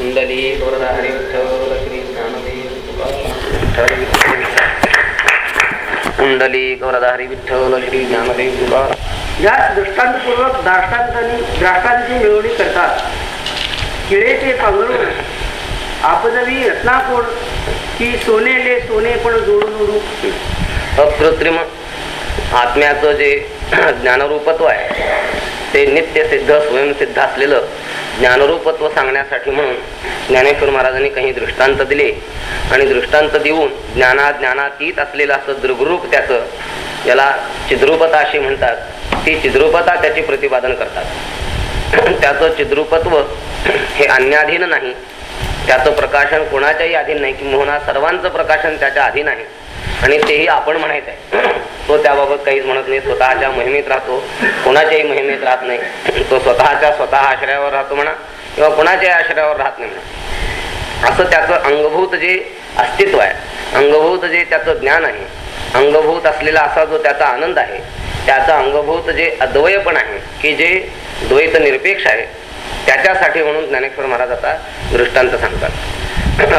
कुंडली वरदा हरी विठ्ठल श्री ज्ञानदेव तुकाराम कुंडली वरदा हरी विठ्ठल श्री ज्ञानदेव तुकाराम याच दृष्टांतपूर्वक दाष्टांतांनी द्राष्टांची मिळवणी करतात. किळेचे पांघरून आपदवी रत्नाकोड की सोनेले सोने पण जोडून उडू अकृत्रिम आत्म्याचं जे ज्ञानरूपत्व आहे ते नित्य सिद्ध स्वयंसिद्ध असलेलं ज्ञानरूपत्व सांगण्यासाठी म्हणून ज्ञानेश्वर महाराजांनी काही दृष्टांत दिले. आणि दृष्टांत देऊन ज्ञाना ज्ञानातीत असलेलं असं दृगरूप त्याचं याला चिद्रूपता अशी म्हणतात. ती चिद्रूपता त्याचे प्रतिपादन करतात. त्याचं चिद्रूपत्व हे अन्याधीन नाही. त्याचं प्रकाशन कोणाच्याही अधीन नाही किंवा सर्वांचं प्रकाशन त्याच्या अधीन आहे. आणि तेही आपण म्हणायचं आहे. तो त्याबाबत काहीच म्हणत नाही. स्वतःच्या मोहिमेत राहतो. कोणाच्याही मोहिमेत राहत नाही. तो स्वतःच्या स्वतः आश्रयावर राहतो म्हणा किंवा कोणाच्याही आश्रयावर राहत नाही म्हणा. असं त्याचं अंगभूत जे अस्तित्व आहे अंगभूत जे त्याचं ज्ञान आहे अंगभूत असलेला असा जो त्याचा आनंद आहे त्याचं अंगभूत जे अद्वयपण आहे की जे द्वैत निरपेक्ष आहे त्याच्यासाठी म्हणून ज्ञानेश्वर महाराज आता दृष्टांत सांगतात.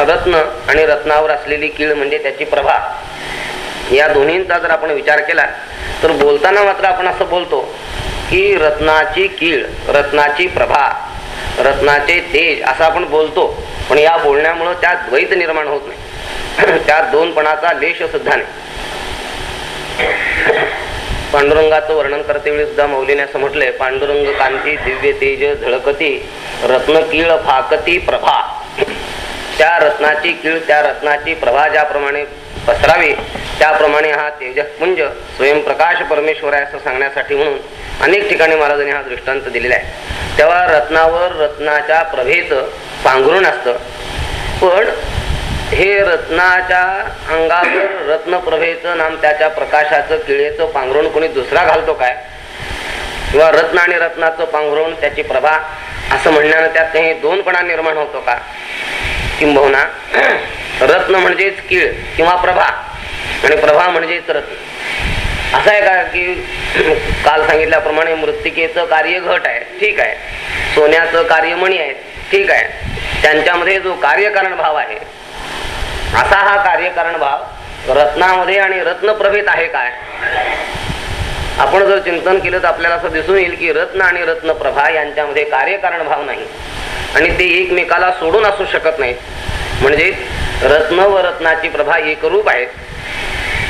रत्न आणि रत्नावर असलेली कीळ म्हणजे त्याची प्रभा. या दोन्हींचा जर आपण विचार केला तर बोलताना मात्र आपण असं बोलतो की रत्नाची कीळ रत्नाची प्रभा रत्नाचे तेज असं आपण बोलतो. पण या बोलण्यामुळं त्यात द्वैत निर्माण होत नाही. त्यात दोनपणाचा लेश सुद्धा नाही. पांडुरंगाचं वर्णन करते वेळी सुद्धा मौलीने असं म्हटलंय पांडुरंग कांती दिव्य तेज झळकती रत्नकीळ फाकती प्रभा. त्या रत्नाची कीळ त्या रत्नाची प्रभा ज्याप्रमाणे पसरावी त्याप्रमाणे हा तेजपुंज स्वयंप्रकाश परमेश्वर आहे असं सांगण्यासाठी म्हणून अनेक ठिकाणी महाराजांनी हा दृष्टांत दिलेला आहे. तेव्हा रत्नावर रत्नाच्या प्रभेचं पांघरून असतं. पण हे रत्नाच्या अंगावर रत्नप्रभेचं नाम त्याच्या प्रकाशाचं किळेचं पांघरून कोणी दुसरा घालतो काय? किंवा रत्न आणि रत्नाचं पांघरून त्याची प्रभा असं म्हणण्यानं त्यात काही दोनपणा निर्माण होतो का? किंबहुना रत्न म्हणजेच कीळ किंवा प्रभा आणि प्रभा म्हणजेच रत्न. असं आहे का की काल सांगितल्याप्रमाणे मृत्तिकेचं कार्य घट आहे? ठीक आहे. सोन्याचं कार्य मणी आहे? ठीक आहे. त्यांच्यामध्ये जो कार्यकारण भाव आहे असा हा कार्यकारण भाव रत्नामध्ये आणि रत्नप्रभेत आहे काय? आपण जर चिंतन केलं तर आपल्याला असं दिसून येईल की रत्न आणि रत्नप्रभा यांच्यामध्ये कार्यकारण भाव नाही. आणि ते एकमेकाला सोडून असू शकत नाहीत. म्हणजे रत्न व रत्नाची प्रभा एकरूप आहे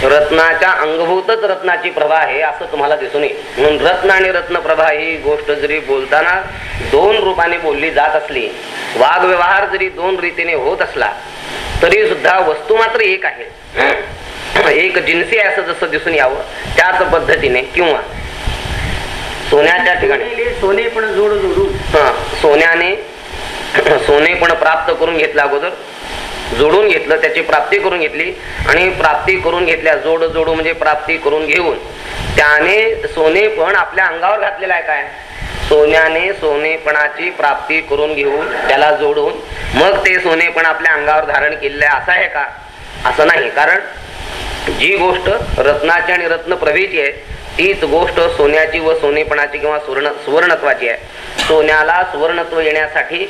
रत्नाच्या अंगभूतच रत्नाची प्रभा आहे असं तुम्हाला दिसून येईल. म्हणून रत्न आणि रत्नप्रभा ही गोष्ट जरी बोलताना दोन रूपाने बोलली जात असली वागव्यवहार जरी दोन रीतीने होत असला तरी सुद्धा वस्तू मात्र एक आहे. एक जिन्सी आहे असं जसं दिसून यावं त्याच पद्धतीने किंवा सोन्याच्या ठिकाणी. सोने पण जोड जोडू. हा सोन्याने सोने पण प्राप्त करून घेतलं अगोदर जोडून घेतलं त्याची प्राप्ती करून घेतली आणि प्राप्ती करून घेतल्या जोड जोडू म्हणजे प्राप्ती करून घेऊन त्याने सोने पण आपल्या अंगावर घातलेलं आहे काय? सोन्याने सोनेपणाची प्राप्ती करून घेऊन त्याला जोडून मग ते सोनेपण आपल्या अंगावर धारण केलेलं आहे. असं आहे का? असं नाही. कारण जी गोष्ट रत्नाची आणि रत्न प्रवेची आहे तीच गोष्ट सोन्याची व सोनेपणाची किंवा सुवर्ण सुवर्णत्वाची आहे. सोन्याला सुवर्णत्व येण्यासाठी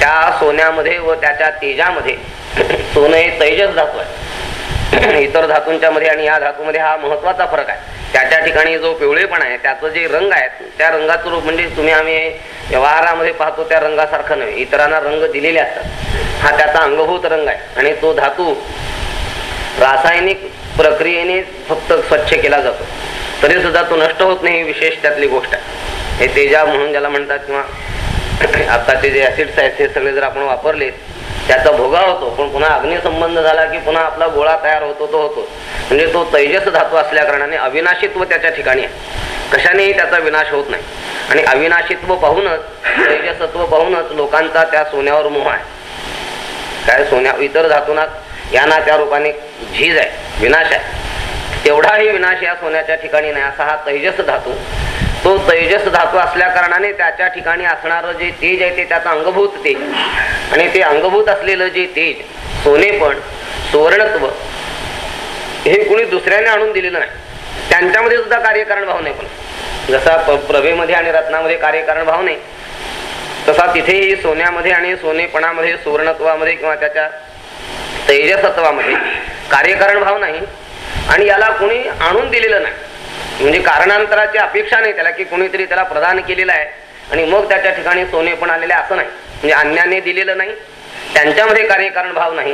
त्या सोन्यामध्ये व त्याच्या तेजामध्ये सोनं हे तैजस धातू आहे. इतर धातूंच्या मध्ये आणि या धातूमध्ये हा महत्त्वाचा फरक आहे. त्याच्या ठिकाणी जो पिवळेपण आहे त्याचं जे रंग आहे त्या रंगाचं रूप म्हणजे तुम्ही आम्ही व्यवहारामध्ये पाहतो त्या रंगासारखं नव्हे. इतरांना रंग दिलेले असतात. हा त्याचा अंगभूत रंग आहे. आणि तो धातू रासायनिक प्रक्रियेने फक्त स्वच्छ केला जातो. तरी सुद्धा तो नष्ट होत नाही ही विशेष त्यातली गोष्ट आहे. हे तेजा म्हणून ज्याला म्हणतात किंवा आताचे जे ऍसिड्स आहेत ते सगळे जर आपण वापरले त्याचा भोगा होतो. पण पुन्हा अग्निसंबंध झाला की पुन्हा आपला गोळा तयार होतो तो होतो. म्हणजे तो तैजस धातू असल्या कारणाने अविनाशित्व त्याच्या ठिकाणी आहे. कशानेही त्याचा विनाश होत नाही. आणि अविनाशित्व पाहूनच तैजसत्व पाहूनच लोकांचा त्या सोन्यावर मोह आहे. काय सोन्या इतर धातूंना यांना त्या रूपाने झीज आहे विनाश आहे. तेवढाही विनाश या सोन्याच्या ठिकाणी नाही. असा हा तैजस धातू तो तैजस धातू असल्या कारणाने त्याच्या ठिकाणी असणारं जे तेज आहे ते त्याचं अंगभूत तेज आणि ते अंगभूत असलेलं जे तेज सोनेपण सुवर्णत्व हे कुणी दुसऱ्याने आणून दिलेलं नाही. त्यांच्यामध्ये सुद्धा कार्यकारण भाव नाही पण. जसा प- प्रभेमध्ये आणि रत्नामध्ये कार्यकारण भाव नाही तसा तिथेही सोन्यामध्ये आणि सोनेपणामध्ये सुवर्णत्वामध्ये किंवा त्याच्या तेजसत्वामध्ये कार्यकारण भाव नाही. आणि याला कुणी आणून दिलेलं नाही. म्हणजे कारणांतराची अपेक्षा नाही त्याला की कुणीतरी त्याला प्रदान केलेलं आहे. आणि मग त्याच्या ठिकाणी सोने पण आलेले असं नाही. म्हणजे अन्याने दिलेलं नाही. त्यांच्यामध्ये कार्यकारण भाव नाही.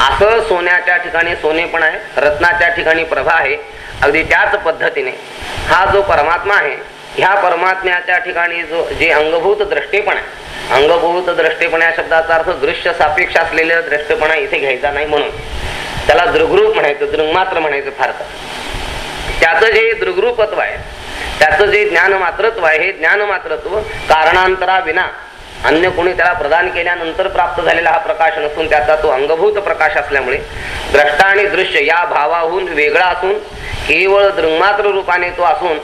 असं सोन्याच्या ठिकाणी सोने पण आहे रत्नाच्या ठिकाणी प्रभा आहे. अगदी त्याच पद्धतीने हा जो परमात्मा आहे ह्या परमात्म्याच्या ठिकाणी जो जे अंगभूत द्रष्टेपण आहे अंगभूत द्रष्टेपण या शब्दाचा अर्थ दृश्य सापेक्ष असलेलं द्रष्टेपणा इथे घ्यायचा नाही म्हणून. त्याला दृग्रूप म्हणायचं दृंगमात्र म्हणायचं फार त्याचं जे दृग्रूपत्व आहे त्याचं जे ज्ञान मात्रत्व आहे हे ज्ञानमात्रत्व कारणांतरा विना अन्य कोणी त्याला प्रदान केल्यानंतर प्राप्त झालेला हा प्रकाश नसून त्याचा तो अंगभूत प्रकाश असल्यामुळे द्रष्टा आणि दृश्य या भावाहून वेगळा असून केवळ दृंगमात्र रूपाने तो असून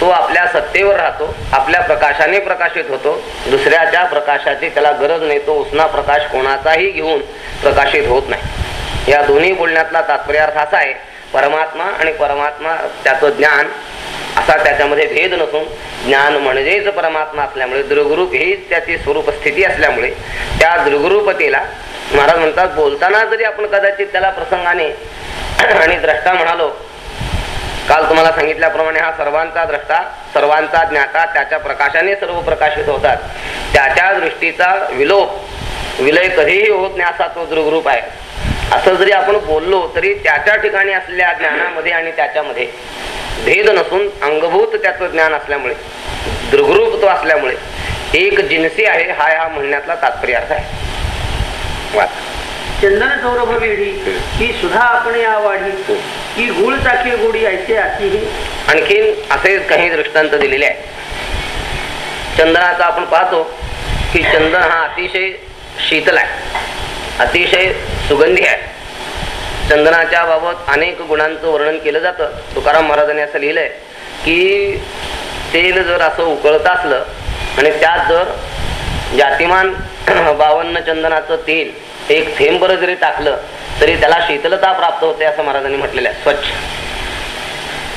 तो आपल्या सत्तेवर राहतो आपल्या प्रकाशाने प्रकाशित होतो दुसऱ्याच्या प्रकाशाची त्याला गरज नाही तो उष्णा प्रकाश कोणाचाही घेऊन प्रकाशित होत नाही. या दोन्ही बोलण्यातला तात्पर्यार्थ असा आहे परमात्मा आणि परमात्मा त्याचं ज्ञान असा त्याच्यामध्ये भेद नसून ज्ञान म्हणजेच परमात्मा असल्यामुळे दृगरूप हीच त्याची स्वरूप स्थिती असल्यामुळे त्या दृगरूपतेला महाराज म्हणतात बोलताना जरी आपण कदाचित त्याला प्रसंगाने आणि द्रष्टा म्हणालो काल तुम्हाला सांगितल्याप्रमाणे हा सर्वांचा द्रष्टा सर्वांचा ज्ञाता त्याच्या प्रकाशाने सर्व प्रकाशित होतात. त्याच्या दृष्टीचा विलोप विलय कधीही होत नाही असा तो दृगरूप आहे. असं जरी आपण बोललो तरी त्याच्या ठिकाणी असलेल्या ज्ञानामध्ये आणि त्याच्यामध्ये भेद नसून अंगभूत त्याचं ज्ञान असल्यामुळे दृगरूप तो असल्यामुळे एक जिन्सी आहे हा या म्हणण्यातला तात्पर्य अर्थ आहे. वाच. चंदन सौरभ वेढी ही सुधा आपण या वाढी ही गुळ चाकी गोडी ऐसे आती ही. आणखीन असे काही दृष्टांत दिलेले आहे चंदनाचा आपण पाहतो की चंदन हा अतिशय शीतल आहे. अतिशय सुगंधी आहे. चंदनाच्या बाबत अनेक गुणांचं वर्णन केलं जातं. तुकाराम महाराजांनी असं लिहिलंय की तेल जर असं उकळत असलं आणि त्यात जर जातिमान बावन्न चंदनाचं तेल एक थेंबर जरी टाकलं तरी त्याला शीतलता प्राप्त होते असं महाराजांनी म्हटलेलं आहे. स्वच्छ.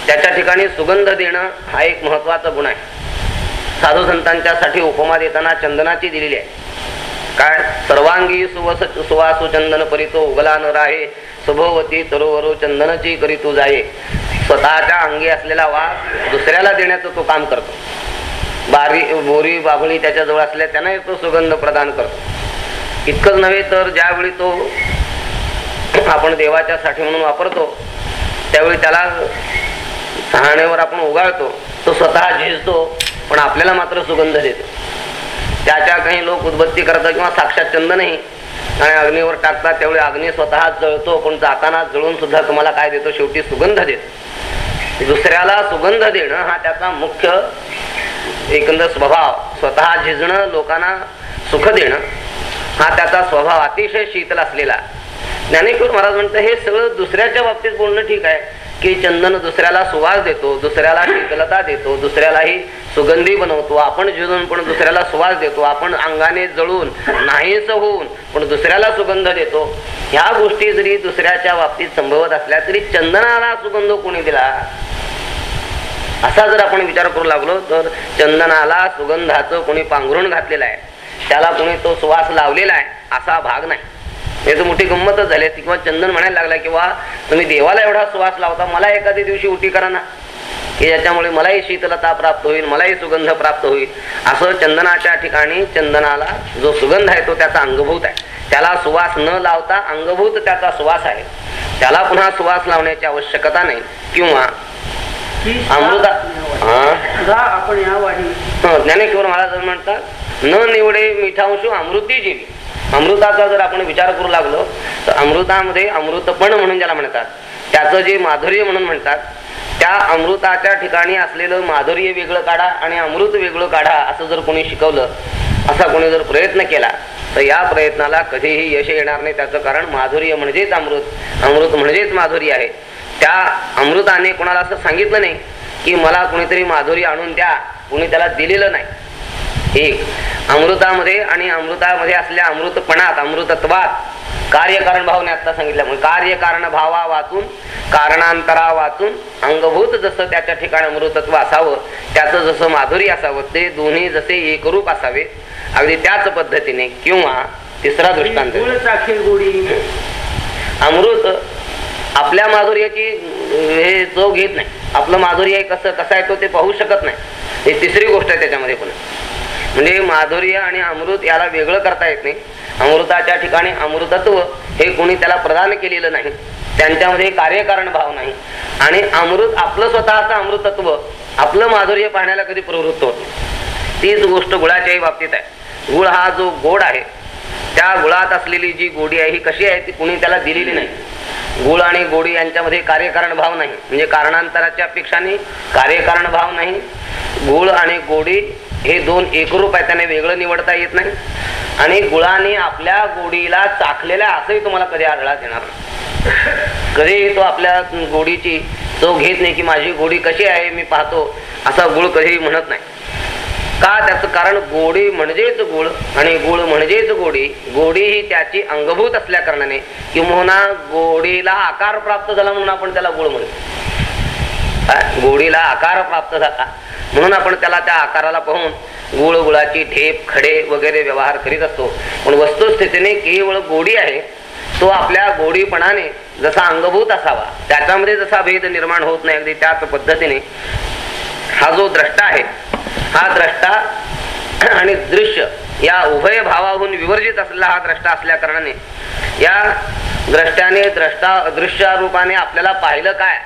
त्याच्या ठिकाणी सुगंध देणं हा एक महत्त्वाचा गुण आहे. साधू संतांच्यासाठी उपमा देताना चंदनाची दिलेली आहे. काय? सर्वांगी सुवस सुवासु चंदन परितो उगला न राहे शुभवती तरोवरो चंदनची करीतो जाये. स्वतःच्या अंगी असलेला वास दुसऱ्याला देण्याचं तो काम करतो. बारी बोरी बाभळी त्याच्याजवळ असल्या त्यांनाही तो सुगंध प्रदान करतो. इतकंच नव्हे तर ज्यावेळी तो आपण देवाच्या साठी म्हणून वापरतो त्यावेळी त्याला सहाण्यावर आपण उगाळतो तो स्वतः झिजतो पण आपल्याला मात्र सुगंध देतो. त्याच्या काही लोक उद्बत्ती करतात किंवा साक्षात चंदनही आणि अग्नीवर टाकतात त्यावेळी अग्नी स्वतः जळतो पण जाताना जळून सुद्धा तुम्हाला काय देतो? शेवटी सुगंध देतो. दुसऱ्याला सुगंध देणं हा त्याचा मुख्य एकंदर स्वभाव. स्वतः झिजणं लोकांना सुख देणं हा त्याचा स्वभाव अतिशय शीतल असलेला. ज्ञानेश्वर महाराज म्हणतं हे सगळं दुसऱ्याच्या बाबतीत बोलणं ठीक आहे. की चंदन दुसऱ्याला सुवास देतो दुसऱ्याला शीतलता देतो दुसऱ्यालाही सुगंधी बनवतो. आपण झिजून पण दुसऱ्याला सुवास देतो. आपण अंगाने जळून नाहीच होऊन पण दुसऱ्याला सुगंध देतो. ह्या गोष्टी जरी दुसऱ्याच्या बाबतीत संभवत असल्या तरी चंदनाला सुगंध कोणी दिला? असा जर आपण विचार करू लागलो तर चंदनाला सुगंधाचं कोणी पांघरून घातलेलं आहे. त्याला कोणी तो सुवास लावलेला आहे असा भाग नाही. याची मोठी गंमतच झाली. असती किंवा चंदन म्हणायला लागला किंवा तुम्ही देवाला एवढा सुवास लावता मला एखाद्या दिवशी उटी करा ना. की ज्याच्यामुळे मलाही शीतलता प्राप्त होईल मलाही सुगंध प्राप्त होईल. असं चंदनाच्या ठिकाणी चंदनाला जो सुगंध आहे तो त्याचा अंगभूत आहे. त्याला सुवास न लावता अंगभूत त्याचा सुवास आहे. त्याला पुन्हा सुवास लावण्याची आवश्यकता नाही. किंवा अमृता आपण या वाढी. ज्ञानेश्वर महाराज म्हणतात न निवडे मिठांशू अमृती जेवी. अमृताचा जर आपण विचार करू लागलो तर अमृतामध्ये अमृतपण म्हणून ज्याला म्हणतात त्याचं जे माधुर्य म्हणून म्हणतात त्या अमृताच्या ठिकाणी असलेलं माधुर्य वेगळं काढा आणि अमृत वेगळं काढा असं जर कोणी शिकवलं असा कोणी जर प्रयत्न केला तर या प्रयत्नाला कधीही यश येणार नाही. त्याचं कारण माधुर्य म्हणजेच अमृत. अमृत म्हणजेच माधुर्य आहे. त्या अमृताने कोणाला असं सांगितलं नाही की मला कोणीतरी माधुर्य आणून द्या कोणी त्याला दिलेलं नाही. एक अमृतामध्ये आणि अमृतामध्ये असलेल्या अमृतपणात अमृतत्वात कार्यकारण भावने आता सांगितल्यामुळे कार्यकारण भावा वाचून कारणांतरा वाचून अंगभूत जसं त्याच्या ठिकाणी अमृतत्व असावं त्याचं जसं माधुरी असावं ते दोन्ही जसे एकरूप असावे अगदी त्याच पद्धतीने किंवा तिसरा दृष्टांत. अमृत आपल्या माधुर्याची हे चव घेत नाही. आपलं माधुर्य कसं कसं आहे तो ते पाहू शकत नाही. ही तिसरी गोष्ट आहे त्याच्यामध्ये पण. म्हणजे माधुर्य आणि अमृत याला वेगळं करता येत नाही. अमृताच्या ठिकाणी अमृतत्व हे कोणी त्याला प्रदान केलेलं नाही. त्यांच्यामध्ये कार्यकारण भाव नाही. आणि अमृत आपलं स्वतःचं अमृतत्व आपलं माधुर्य पाहण्याला कधी प्रवृत्त होत तीच गोष्ट गुळाच्याही बाबतीत आहे. गुळ हा जो गोड आहे त्या गुळात असलेली जी गोडी आहे ही कशी आहे ती कुणी त्याला दिलेली नाही. गुळ आणि गोडी यांच्यामध्ये कार्यकारण भाव नाही. म्हणजे कारणांतराच्या अपेक्षाने कार्यकारण भाव नाही. गुळ आणि गोडी हे दोन एकरूप आहे त्याने वेगळं निवडता येत नाही. आणि गुळाने आपल्या गोडीला चाखलेला असंही तुम्हाला कधी आढळात येणार नाही. कधीही तो आपल्या गोडीची चव घेत नाही की माझी गोडी कशी आहे मी पाहतो असा गुळ कधीही म्हणत नाही. का त्याचं कारण गोडी म्हणजेच गुळ आणि गुळ म्हणजेच गोडी गोडी ही त्याची अंगभूत असल्या कारणाने किंवा गोडीला आकार प्राप्त झाला म्हणून आपण त्याला गुळ म्हणतो. गोडीला आकार प्राप्त झाला. म्हणून आपण त्याला त्या आकाराला पाहून गुळ गुळाची ठेप खडे वगैरे व्यवहार करीत असतो. पण वस्तुस्थितीने केवळ गोडी आहे तो आपल्या गोडीपणाने जसा अंगभूत असावा त्याच्यामध्ये जसा भेद निर्माण होत नाही अगदी त्याच पद्धतीने हा जो द्रष्टा आहे हा द्रष्टा आणि दृश्य या उभय भावाहून विवर्जित असलेला हा द्रष्टा असल्या कारणाने या द्रष्ट्याने द्रष्टा दृश्य रूपाने आपल्याला पाहिलं काय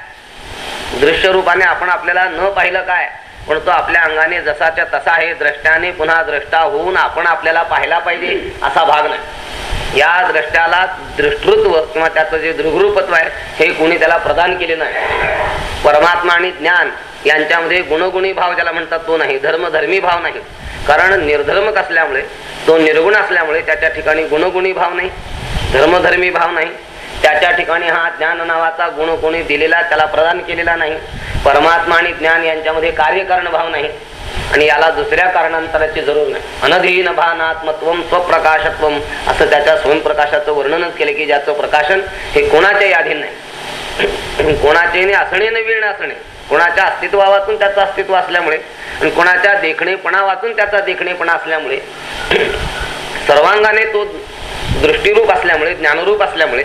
दृश्य रूपाने आपण आपल्याला न पाहिलं काय पण तो आपल्या अंगाने जसाच्या तसा आहे द्रष्ट्याने पुन्हा द्रष्टा होऊन आपण आपल्याला पाहायला पाहिजे असा भाग नाही. या द्रष्ट्याला दृष्टृत्व किंवा त्याचं जे दृगरूपत्व आहे हे कोणी त्याला प्रदान केले नाही. परमात्मा आणि ज्ञान यांच्यामध्ये गुणगुणी भाव ज्याला म्हणतात तो नाही धर्मधर्मी भाव नाही. कारण निर्धर्मक असल्यामुळे तो निर्गुण असल्यामुळे त्याच्या ठिकाणी गुणगुणी भाव नाही धर्मधर्मी भाव नाही त्याच्या ठिकाणी हा ज्ञान नावाचा गुण कोणी दिलेला त्याला प्रदान केलेला नाही. परमात्मा आणि ज्ञान यांच्यामध्ये कार्यकारण भाव नाही. आणि याला दुसऱ्या कारणांतराची जरूर नाही. अनधीन भानात्मत्व स्वप्रकाशत्व. असं त्याच्या स्वयंप्रकाशाचं वर्णनच केले की ज्याचं प्रकाशन हे कोणाच्याही अधीन नाही. कोणाचे असणे न विण असणे. कोणाच्या अस्तित्वातून त्याचं अस्तित्व असल्यामुळे आणि कोणाच्या देखणेपणा वाचून त्याचा देखणेपणा असल्यामुळे. सर्वांगाने तो दृष्टीरूप असल्यामुळे ज्ञानरूप असल्यामुळे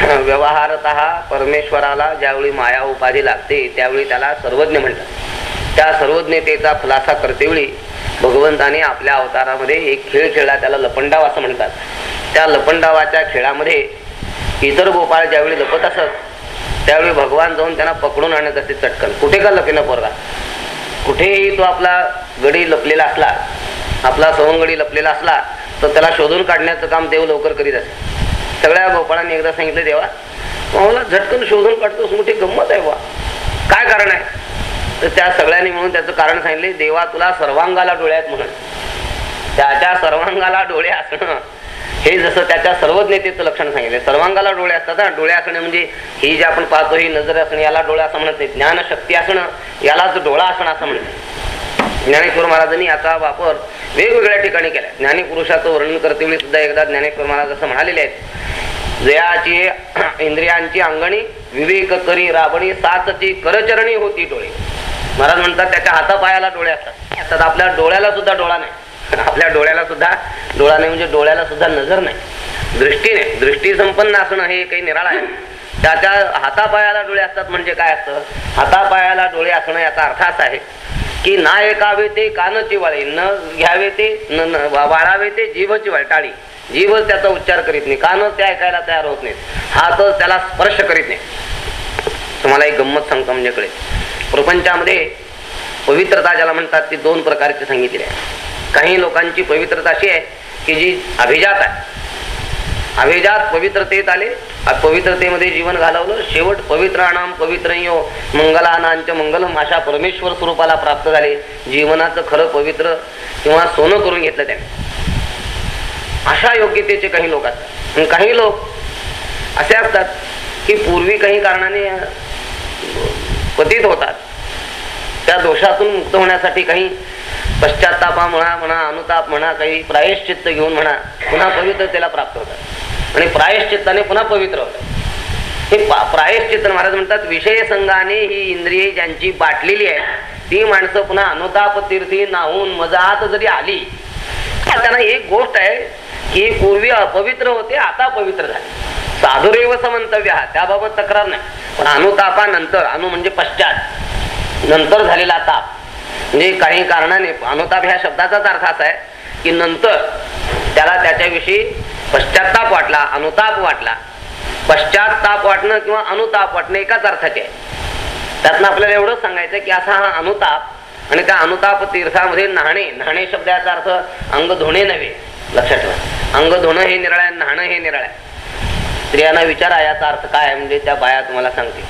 व्यवहारत परमेश्वराला ज्यावेळी माया उपाधी लागते त्यावेळी त्याला सर्वज्ञ म्हणतात. त्या सर्वज्ञतेचा खुलासा करतेवेळी भगवंताने आपल्या अवतारामध्ये एक खेळ खेळला त्याला लपंडाव असं म्हणतात. त्या लपंडावाच्या खेळामध्ये इतर गोपाळ ज्यावेळी लपत असत त्यावेळी भगवान जाऊन त्यांना पकडून आणत असते चटकन. कुठे का लपेन पोरगा? कुठेही तो आपला गडी लपलेला असला आपला सवंगडी लपलेला असला तर त्याला शोधून काढण्याचं काम देव लवकर करीत असे सगळ्या गोपाळांनी एकदा सांगितलं देवा मला झटकन शोधून काढतोस मोठी गंमत आहे बा काय कारण आहे? तर त्या सगळ्यांनी म्हणून त्याचं कारण सांगितले देवा तुला सर्वांगाला डोळ्यात आहेत म्हणून. त्याच्या सर्वांगाला डोळे असणं हे जसं त्याच्या सर्वज्ञतेचं लक्षण सांगितलं सर्वांगाला डोळे असतात ना डोळे असणे म्हणजे ही जे आपण पाहतो ही नजर असणे याला डोळे असं म्हणत नाही ज्ञानशक्ती असणं यालाच डोळा असणं असं म्हणते ज्ञानेश्वर महाराजांनी याचा वापर वेगवेगळ्या ठिकाणी केला ज्ञानी पुरुषाचं वर्णन करतेवेळी सुद्धा एकदा ज्ञानेश्वर महाराज असं म्हणालेले आहेत जयाची इंद्रियांची अंगणी विवेक करी राबणी सातची करचरणी होती डोळे. महाराज म्हणतात त्याच्या हातापायाला डोळे असतात. आपल्या डोळ्याला सुद्धा डोळा नाही. आपल्या डोळ्याला सुद्धा डोळा नाही म्हणजे डोळ्याला सुद्धा नजर नाही. दृष्टी नाही दृष्टी संपन्न असणं हे काही निराळ आहे. त्याच्या हातापायाला डोळे असतात म्हणजे काय असतं? हातापायाला डोळे असणं याचा अर्थ असा आहे की ना ऐकावे ते कानची वाळे न घ्यावे ते न न- वाळावे ते जीभची वाळी टाळी जीभ त्याचा उच्चार करीत नाही. कान ते ऐकायला तयार होत नाहीत. हात त्याला स्पर्श करीत नाही तुम्हाला एक गंमत सांगतो म्हणजे प्रपंचामध्ये पवित्रता ज्याला म्हणतात ती दोन प्रकारची सांगितली आहे. काही लोकांची पवित्रता अशी आहे की जी अभिजात आहे. अभिजात पवित्रतेत आले पवित्रतेमध्ये जीवन घालवलं शेवट पवित्रानां पवित्र यो मंगलानांच मंगलम अशा परमेश्वर स्वरूपाला प्राप्त झाले. जीवनाचं खरं पवित्र किंवा सोनं करून घेतलं त्याने. अशा योग्यतेचे काही लोक असतात काही लोक असे असतात की पूर्वी काही कारणाने पतित होतात. त्या दोषातून मुक्त होण्यासाठी काही पश्चातापा म्हणा म्हणा अनुताप म्हणा काही प्रायश्चित्त घेऊन म्हणा पुन्हा पवित्रतेला प्राप्त होतात. आणि प्रायश्चित्ताने पुन्हा पवित्र होतं हे पा- प्रायश्चित्त महाराज म्हणतात विषय संघाने ही इंद्रिये ज्यांची बाटलेली आहे ती माणसं पुन्हा अनुताप तीर्थी नाहून मजात जरी आली त्यांना एक गोष्ट आहे ही पूर्वी अपवित्र होते आता पवित्र झाले. साधुरेव समंतव्य हा त्याबाबत तक्रार नाही. पण अनुतापानंतर अनु म्हणजे पश्चात नंतर झालेला ताप. म्हणजे काही कारणाने अनुताप ह्या शब्दाचाच अर्थ असा आहे की नंतर त्याला त्याच्याविषयी पश्चाताप वाटला अनुताप वाटला. पश्चाताप वाटणं किंवा अनुताप वाटणं एकाच अर्थाचे आहे. त्यातनं आपल्याला एवढंच सांगायचं की असा हा अनुताप आणि त्या अनुताप तीर्थामध्ये न्हाणे न्हाणे शब्द याचा अर्थ अंग धुणे नव्हे. लक्षात ठेवा. अंग धुणं हे निराळ आहे न्हाणं हे निराळ आहे. स्त्रियांना विचारा याचा अर्थ काय आहे? म्हणजे त्या बाया तुम्हाला सांगते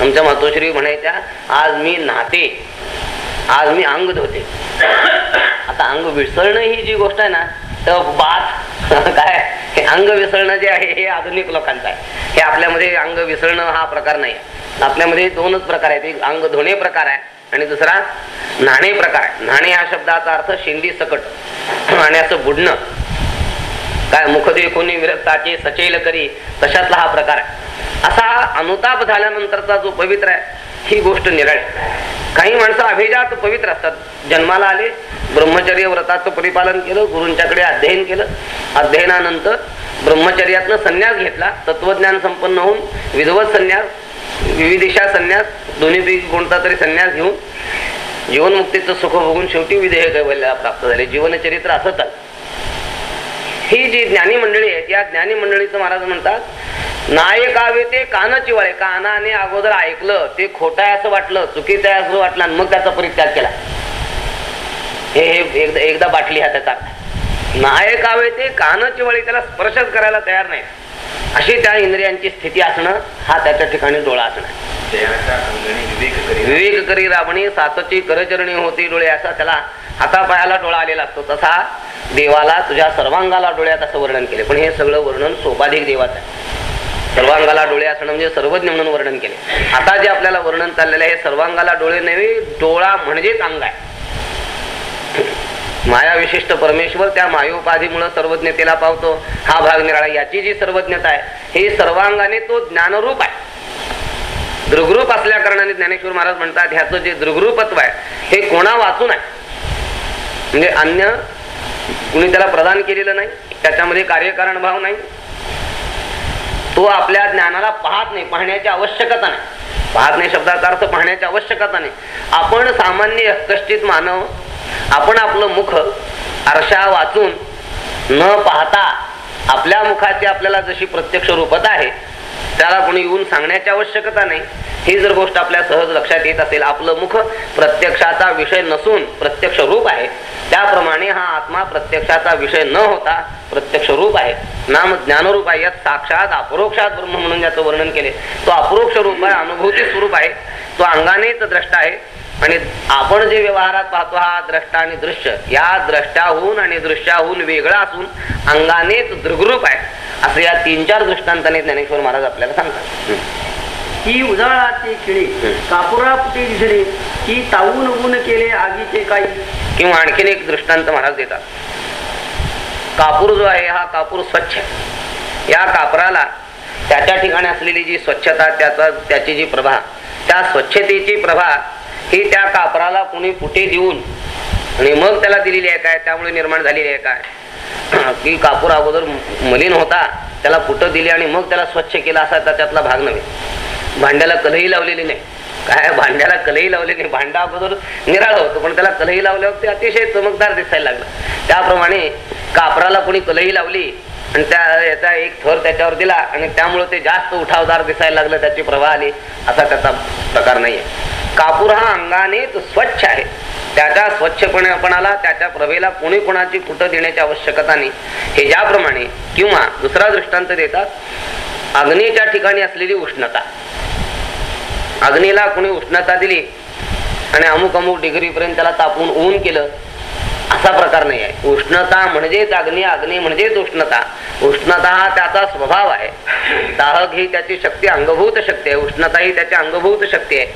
आमच्या मातोश्री म्हणायच्या आज मी नाते आज मी अंग धुते. आता अंग विसरणं ही जी गोष्ट आहे ना तर बात काय? हे अंग विसरणं जे आहे हे आधुनिक लोकांचं आहे. हे आपल्यामध्ये अंग विसरणं हा प्रकार नाही आहे. आपल्यामध्ये दोनच प्रकार आहेत. एक अंग धुणे प्रकार आहे आणि दुसरा न्हाणे प्रकार नाणे न्हाणे शब्दाचा अर्थ शेंदी सकट. आणि असं बुडणं. काय मुखदे कोणी विरक्ताचे सचेल करी तशातला हा प्रकार आहे. असा अनुताप झाल्यानंतरचा जो पवित्र आहे ही गोष्ट निराळी. काही माणसं अभिजात पवित्र असतात. जन्माला आले ब्रह्मचर्य व्रताचं परिपालन केलं गुरूंच्याकडे अध्ययन केलं. अध्ययनानंतर ब्रह्मचर्यातनं संन्यास घेतला तत्वज्ञान संपन्न होऊन विधवत संन्यास विविदिशा संन्यास दोन्हीपैकी कोणता तरी संन्यास घेऊन जीवनमुक्तीचं सुख बघून शेवटी विधेय कैवल्याला प्राप्त झाले. जीवनचरित्र असंच आहे ही जी ज्ञानी मंडळी आहे या ज्ञानी मंडळीचं महाराज म्हणतात नायकावे ते कानाची वळे कानाने अगोदर ऐकलं ते खोट आहे असं वाटलं चुकीचं आहे असं वाटलं आणि मग त्याचा परित्याग केला. हे हे एकदा एकदा बाटली हा त्याचा नायकावे ते कानाची चिवाळे त्याला स्पर्शच करायला तयार नाही अशी त्या इंद्रियांची स्थिती असणं हा त्याच्या ठिकाणी डोळा असणं. विवेक करी विवेक करी राबणी सातची करचरणी होती डोळे असा त्याला हातापायाला डोळा आलेला असतो. तसा देवाला तुझ्या सर्वांगाला डोळ्यात असं वर्णन केले. पण हे सगळं वर्णन सोपाधिक देवाचं आहे. सर्वांगाला डोळे असणं म्हणजे सर्वज्ञ म्हणून वर्णन केले. आता जे आपल्याला वर्णन चाललेलं आहे सर्वांगाला डोळे नव्हे डोळा म्हणजेच अंग आहे. माया विशिष्ट परमेश्वर त्या मायोपाधीमुळे सर्वज्ञतेला पावतो. हा भाग निराळा याची जी सर्वज्ञता आहे ही सर्वांगाने तो ज्ञानरूप आहे. दृग्रूप असल्या कारणाने ज्ञानेश्वर महाराज म्हणतात ह्याचं जे दृग्रूपत्व आहे हे कोणा वाचून आहे? म्हणजे अन्य कुणी त्याला प्रदान केलेलं नाही त्याच्यामध्ये कार्यकारण भाव नाही. तो आपल्या ज्ञानाला पाहत नाही पाहण्याची आवश्यकता नाही. पाहत नाही शब्दाचा अर्थ पाहण्याची आवश्यकता नाही. आपण सामान्य कष्टित मानव आपण आपलं मुख आरशा वाचून न पाहता आपल्या मुखाची आपल्याला जशी प्रत्यक्ष रूपत आहे त्याला कोणी येऊन सांगण्याची आवश्यकता नाही. ही जर गोष्ट आपल्या सहज लक्षात येत असेल आपलं मुख प्रत्यक्षाचा विषय नसून प्रत्यक्ष रूप आहे त्याप्रमाणे हा आत्मा प्रत्यक्षाचा विषय न होता प्रत्यक्ष रूप आहे. नाम ज्ञानरूप आहे यात साक्षात अपरोक्षात ब्रह्म म्हणून ज्याचं वर्णन केले. तो अपरोक्ष रूप आहे अनुभूती स्वरूप आहे तो अंगानेच द्रष्टा आहे आणि आपण जे व्यवहारात पाहतो हा द्रष्टा आणि दृश्य या द्रष्टाहून आणि दृश्याहून वेगळा असून अंगानेच दृग्रूप आहे. असं या तीन चार दृष्टांताने ज्ञानेश्वर महाराज आपल्याला सांगतात. ही. उजाळाचे खिळे कापुरा पुटे दिसले की तावून ऊन केले आगीचे काही. किंवा आणखीन एक दृष्टांत महाराज देतात. कापूर जो आहे हा कापूर स्वच्छ आहे. या कापराला त्याच्या ठिकाणी असलेली जी स्वच्छता त्याचा त्याची जी प्रभा त्या स्वच्छतेची प्रभा ही त्या कापराला कोणी कुठे देऊन आणि मग त्याला दिलेली आहे काय? त्यामुळे निर्माण झालेली आहे काय? की कापूर अगोदर मलिन होता त्याला कुठं दिली आणि मग त्याला स्वच्छ केला असा त्याच्यातला भाग नव्हे. भांड्याला कलही लावलेली नाही. काय? भांड्याला कलही लावली नाही. भांडा अगोदर निराळ होतो पण त्याला कलही लावल्यावर ते अतिशय चमकदार दिसायला लागलं. त्याप्रमाणे कापराला कोणी कलही लावली आणि त्या याचा एक थर त्याच्यावर दिला आणि त्यामुळे ते जास्त उठावदार दिसायला लागलं त्याची प्रवाह आली. असा त्याचा प्रकार नाहीये. कापूर हा अंगानेच स्वच्छ आहे. त्याच्या स्वच्छपणेपणाला त्याच्या प्रभेला कोणी कोणाची कुठं देण्याची आवश्यकता नाही. हे ज्याप्रमाणे किंवा दुसरा दृष्टांत देतात अग्नीच्या ठिकाणी असलेली उष्णता. अग्नीला कोणी उष्णता दिली आणि अमुक अमुक डिग्री पर्यंत त्याला तापून ऊन केलं असा प्रकार नाही आहे. उष्णता म्हणजेच अग्नी अग्नी म्हणजेच उष्णता. उष्णता हा त्याचा स्वभाव आहे. दाहक ही त्याची शक्ती अंगभूत शक्ती आहे. उष्णता ही त्याची अंगभूत शक्ती आहे.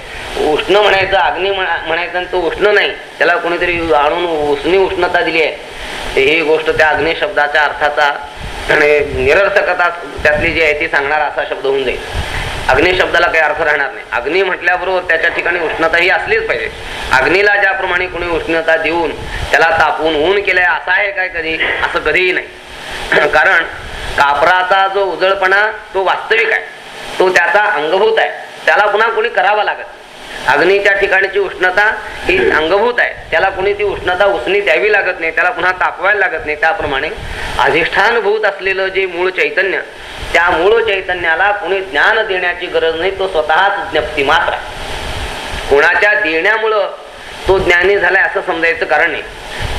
उष्ण म्हणायचं अग्नी म्हणा- म्हणायचं तो उष्ण नाही. त्याला कोणीतरी आणून उष्णी उष्णता दिली आहे. ही गोष्ट त्या अग्नी शब्दाच्या अर्थाचा आणि निरर्थकता त्यातली जी आहे ती सांगणार असा शब्द होऊन जाईल. अग्नी शब्दाला काही अर्थ राहणार नाही. अग्नी म्हटल्याबरोबर त्याच्या ठिकाणी उष्णता ही असलीच पाहिजे. अग्नीला ज्याप्रमाणे कोणी उष्णता देऊन त्याला तापवून ऊन केलंय असा आहे काय कधी? असं कधीही नाही. कारण कापराचा जो उजळपणा तो वास्तविक आहे. तो त्याचा अंगभूत आहे. त्याला पुन्हा कोणी करावा लागत नाही. अग्नीच्या ठिकाणीची उष्णता ही अंगभूत आहे. त्याला कुणी ती उष्णता उसणी द्यावी लागत नाही त्याला पुन्हा तापवायला लागत नाही. त्याप्रमाणे अधिष्ठानभूत असलेलं जे मूळ चैतन्य त्या मूळ चैतन्याला कुणी ज्ञान देण्याची गरज नाही तो स्वतःच ज्ञप्ती मात्र आहे. कोणाच्या देण्यामुळं तो ज्ञानी झालाय असं समजायचं कारण नाही.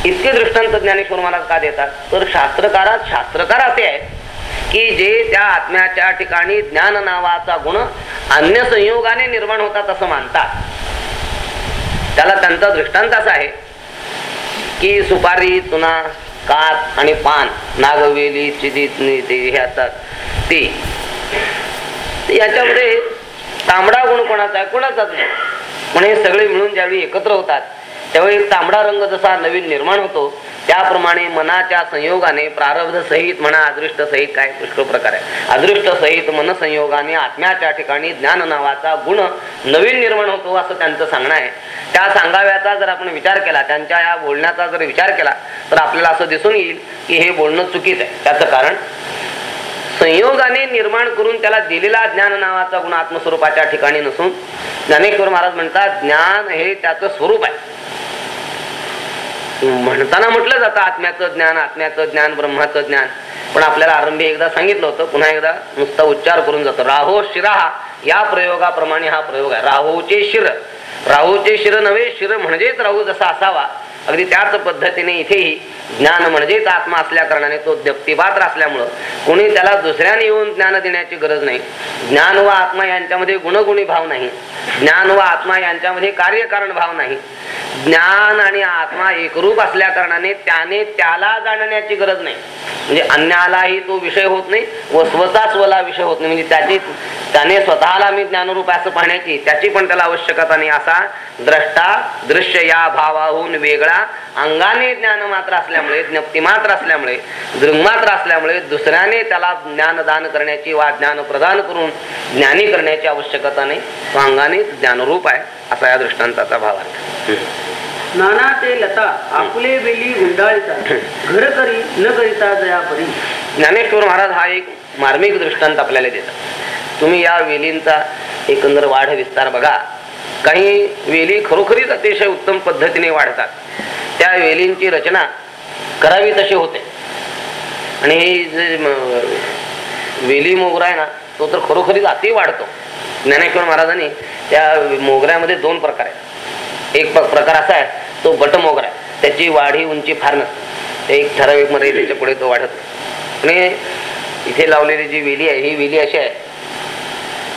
इतके दृष्टांत ज्ञानेश्वर महाराज का देतात? तर शास्त्रकारात शास्त्रकार असे आहेत. की जे त्या आत्म्याच्या ठिकाणी ज्ञान नावाचा गुण अन्य संयोगाने निर्माण होतात असं मानतात. त्याला त्यांचा दृष्टांत असा आहे की सुपारी चुना कात आणि पान नागवेली चिदी हे असतात. ते याच्यामध्ये तांबडा गुण कोणाचा आहे? कोणाचाच नाही. पण हे सगळे मिळून ज्यावेळी एकत्र होतात त्यावेळी तांबडा रंग जसा नवीन निर्माण होतो त्याप्रमाणे मनाच्या संयोगाने प्रारब्ध सहित म्हणा अदृष्ट सहित काय पुष्कळ प्रकार आहे. अदृष्ट सहित मन संयोगाने आत्म्याच्या ठिकाणी ज्ञान नावाचा गुण नवीन निर्माण होतो असं त्यांचं सांगणं आहे. त्या सांगाव्याचा जर आपण विचार केला त्यांच्या या बोलण्याचा जर विचार केला तर आपल्याला असं दिसून येईल की हे बोलणं चुकीचं आहे. त्याचं कारण संयोगाने निर्माण करून त्याला दिलेला ज्ञान नावाचा गुण आत्मस्वरूपाच्या ठिकाणी नसून ज्ञानेश्वर महाराज म्हणतात ज्ञान हे त्याचं स्वरूप आहे. म्हणताना म्हटलं जातं आत्म्याचं ज्ञान आत्म्याचं ज्ञान ब्रह्माचं ज्ञान. पण आपल्याला आरंभी एकदा सांगितलं होतं पुन्हा एकदा नुसता उच्चार करून जातो. राहो शिरा या प्रयोगाप्रमाणे हा प्रयोग आहे. राहूचे शिर. राहूचे शिर नव्हे शिर म्हणजेच राहू जसा असावा अगदी त्याच पद्धतीने इथेही ज्ञान म्हणजेच आत्मा असल्या कारणाने तो व्यक्तिपात्र असल्यामुळं कोणी त्याला दुसऱ्याने येऊन ज्ञान देण्याची गरज नाही. ज्ञान व आत्मा यांच्यामध्ये गुणगुणी भाव नाही. ज्ञान व आत्मा यांच्यामध्ये कार्यकारण भाव नाही. ज्ञान आणि आत्मा एकरूप असल्या कारणाने त्याने त्याला जाणण्याची गरज नाही. म्हणजे अन्यालाही तो विषय होत नाही व स्वतः स्वला विषय होत नाही. म्हणजे त्याची त्याने स्वतःला मी ज्ञानरूप असं पाहण्याची त्याची पण त्याला आवश्यकता नाही. असा द्रष्टा दृश्य या भावाहून वेगळा अंगाने ज्ञान मात्र असल्यामुळे ज्ञप्ती मात्र असल्यामुळे दृंगमात्र असल्यामुळे दुसऱ्याने त्याला ज्ञानदान करण्याची वा ज्ञान प्रदान करून ज्ञानी करण्याची आवश्यकता नाही. तो अंगाने ज्ञानरूप आहे असा या दृष्टांताचा भाव आहे. नाना ते लता आपुले वेली गुंडाळीता घर करी न करिता ज्ञानेश्वर महाराज हा एक मार्मिक दृष्टांत आपल्याला देतात. तुम्ही या वेलींचा एकंदर वाढ विस्तार बघा. काही वेली खरोखरीच अतिशय उत्तम पद्धतीने वाढतात. त्या वेलींची रचना करावी तशी होते. आणि हे जे वेली मोगरा आहे ना तो तर खरोखरीच अति वाढतो. ज्ञानेश्वर महाराजांनी त्या मोगऱ्यामध्ये दोन प्रकार आहेत. एक प्रकार असा आहे तो बट मोगरा आहे. त्याची वाढी उंची फार नसते. ते एक ठराविकमध्ये त्याच्या पुढे तो वाढत आणि इथे लावलेली जी वेली आहे ही वेली अशी आहे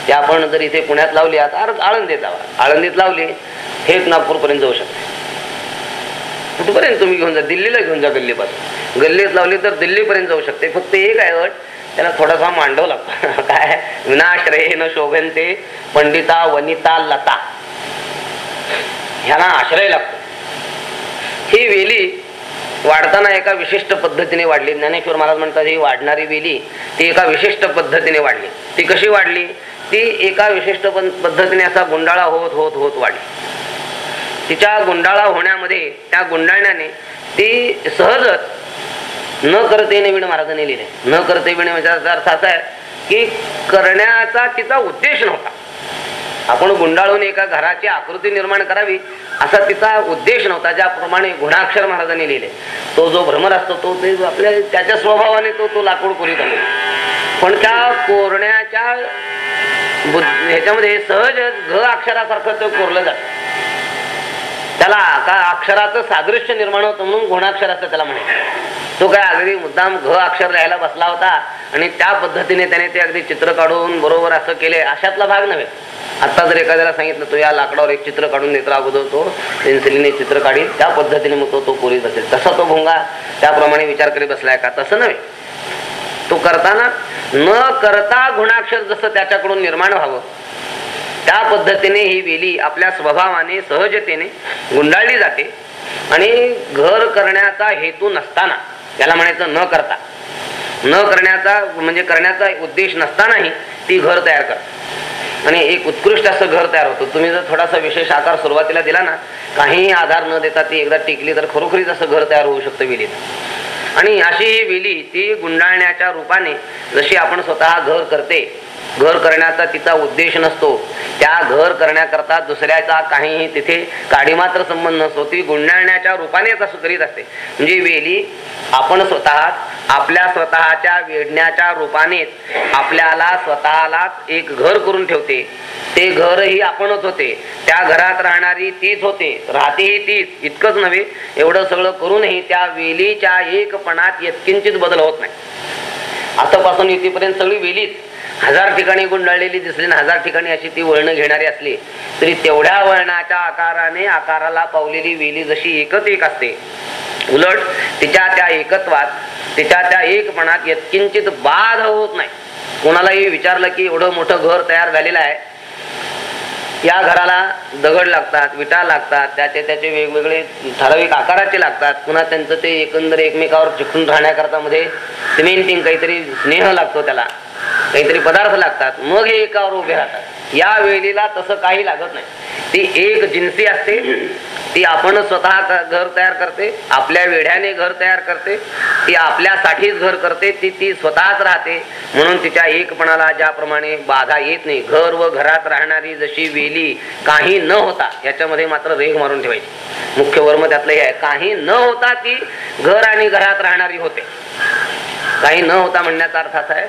की आपण जर इथे पुण्यात लावली आता आळंदीत लावा. आळंदीत लावली थेट नागपूरपर्यंत जाऊ शकते. कुठपर्यंत तुम्ही घेऊन जा? दिल्लीला घेऊन जा गल्लीपासून. गल्लीत लावली तर दिल्लीपर्यंत जाऊ शकते. फक्त एक आहे अट त्याला थोडासा मांडव लागतो. काय? विनाश्रय न शोभनते पंडिता वनिता लता. ह्याला आश्रय लागतो. ही वेली वाढताना एका विशिष्ट पद्धतीने वाढली. ज्ञानेश्वर महाराज म्हणतात ही वाढणारी वेली ती एका विशिष्ट पद्धतीने वाढली. ती कशी वाढली? ती एका विशिष्ट पन- पद्धतीने असा गुंडाळा होत होत होत वाढली. तिच्या गुंडाळा होण्यामध्ये त्या गुंडाळण्याने ती सहजच न करते नवीन महाराजांनी लिहिले. न करते विण म्हणजे याचा अर्थ असा आहे की करण्याचा तिचा उद्देश नव्हता. आपण गुंडाळून एका घराची आकृती निर्माण करावी असा तिचा उद्देश नव्हता ज्याप्रमाणे गुणाक्षर महाराजांनी लिहिले. तो जो भ्रमर असतो तो ते आपल्या त्याच्या स्वभावाने तो तो लाकूड कोरीत आलो पण त्या कोरण्याच्या बुद्ध- ह्याच्यामध्ये सहज घ अक्षरासारखं ते कोरलं जातं. त्याला का अक्षराचं सादृश्य निर्माण होतं म्हणून गुणाक्षर असं त्याला म्हणायचं तो काय अगदी मुद्दाम घ अक्षर लिहायला बसला होता आणि त्या पद्धतीने त्याने ते अगदी चित्र काढून बरोबर असं केले अशातला भाग नव्हे. आता जर एखाद्याला सांगितलं तो या लाकडावर एक चित्र काढून नेत्र अगोदर तो पेन्सिलीने चित्र काढील त्या पद्धतीने मग तो तो कोरीत असेल तसा तो भोंगा त्याप्रमाणे विचार करीत बसलाय का? तसं नव्हे. तो करताना न करता गुणाक्षर जसं त्याच्याकडून निर्माण व्हावं त्या पद्धतीने ही वेली आपल्या स्वभावाने सहजतेने गुंडाळली जाते आणि घर करण्याचा हेतू नसताना याला म्हणायचं न करता न करण्याचा म्हणजे करण्याचा उद्देश नसतानाही ती घर तयार करतात आणि एक उत्कृष्ट असं घर तयार होतं. तुम्ही जर थोडासा विशेष आकार सुरुवातीला दिला ना काहीही आधार न देता ती एकदा टिकली तर खरोखरीच असं घर तयार होऊ शकतं विलीत. आणि अशी ही वेली ती गुंडाळण्याच्या रूपाने जशी आपण स्वतः घर करते घर करण्याचा तिचा उद्देश नसतो. त्या घर करण्याकरता दुसऱ्याचा काहीही तिथे काडीमात्र संबंध नसतो. ती गुंडाळण्याच्या रूपानेच असं करीत असते. म्हणजे वेली आपण स्वतः आपल्या स्वतःच्या वेढण्याच्या रूपानेच आपल्याला स्वतःलाच एक घर करून ठेवते. ते घरही आपणच होते. त्या घरात राहणारी तीच होते. राहतेही तीच. इतकंच नव्हे एवढं सगळं करूनही त्या वेलीच्या एकपणात यत्किंचित बदल होत नाही. आतापासून इथेपर्यंत सगळी वेलीच हजार ठिकाणी गुंडाळलेली दिसली ना हजार ठिकाणी अशी ती वळणं घेणारी असली तरी तेवढ्या वळणाच्या आकाराने आकाराला पावलेली वेली जशी एकच एक असते. उलट तिच्या त्या एकत्वात तिच्या त्या एकपणात यत्किंचित बाध होत नाही. कोणालाही विचारलं की एवढं मोठं घर तयार झालेलं आहे. या घराला दगड लागतात विटा लागतात त्याचे त्याचे वेगवेगळे ठराविक आकाराचे लागतात. पुन्हा त्यांचं ते एकंदर एकमेकावर चिखून राहण्याकरता मध्ये सिमेंटिंग काहीतरी स्नेह लागतो त्याला. काहीतरी पदार्थ लागतात मग हे एकावर उभे राहतात. या वेलीला तसं काही लागत नाही. ती एक जिन्सी असते ती आपण स्वतः घर तयार करते आपल्या वेढ्याने घर तयार करते ती आपल्यासाठीच घर करते ती ती स्वतःच राहते. म्हणून तिच्या एकपणाला ज्याप्रमाणे बाधा येत नाही घर व घरात राहणारी जशी वेली काही न होता याच्यामध्ये मात्र रेघ मारून ठेवायची. मुख्य वर्म त्यातलं हे आहे. काही न होता ती घर आणि घरात राहणारी होते. काही न होता म्हणण्याचा अर्थ असा आहे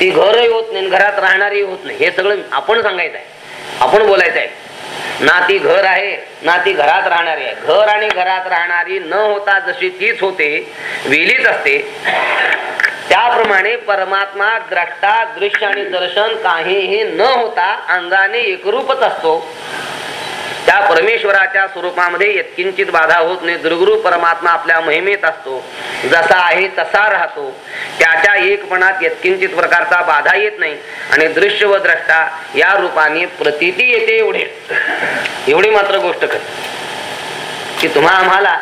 ती घरही होत नाही घरात राहणारी होत नाही. हे सगळं आपण सांगायचं आहे. आपण बोलायचं आहे. ना ती घर आहे ना ती घरात राहणारी आहे. घर आणि घरात राहणारी न होता जशी तीच होते वेलीच असते. त्याप्रमाणे परमात्मा द्रष्टा दृश्य आणि दर्शन काहीही न होता अंगाने एकरूपच असतो. त्या परमेश्वराच्या स्वरूपामध्ये यत्किंचित बाधा होत नाही. दुर्गुरु परमात्मा आपल्या महिमेत असतो. जसा आहे तसा राहतो. त्याच्या एकपणात यत्किंचित प्रकारचा बाधा येत नाही. आणि दृश्य व द्रष्टा या रूपाने प्रतिती येते एवढे. एवढी मात्र गोष्ट कर की तुम्हा आम्हाला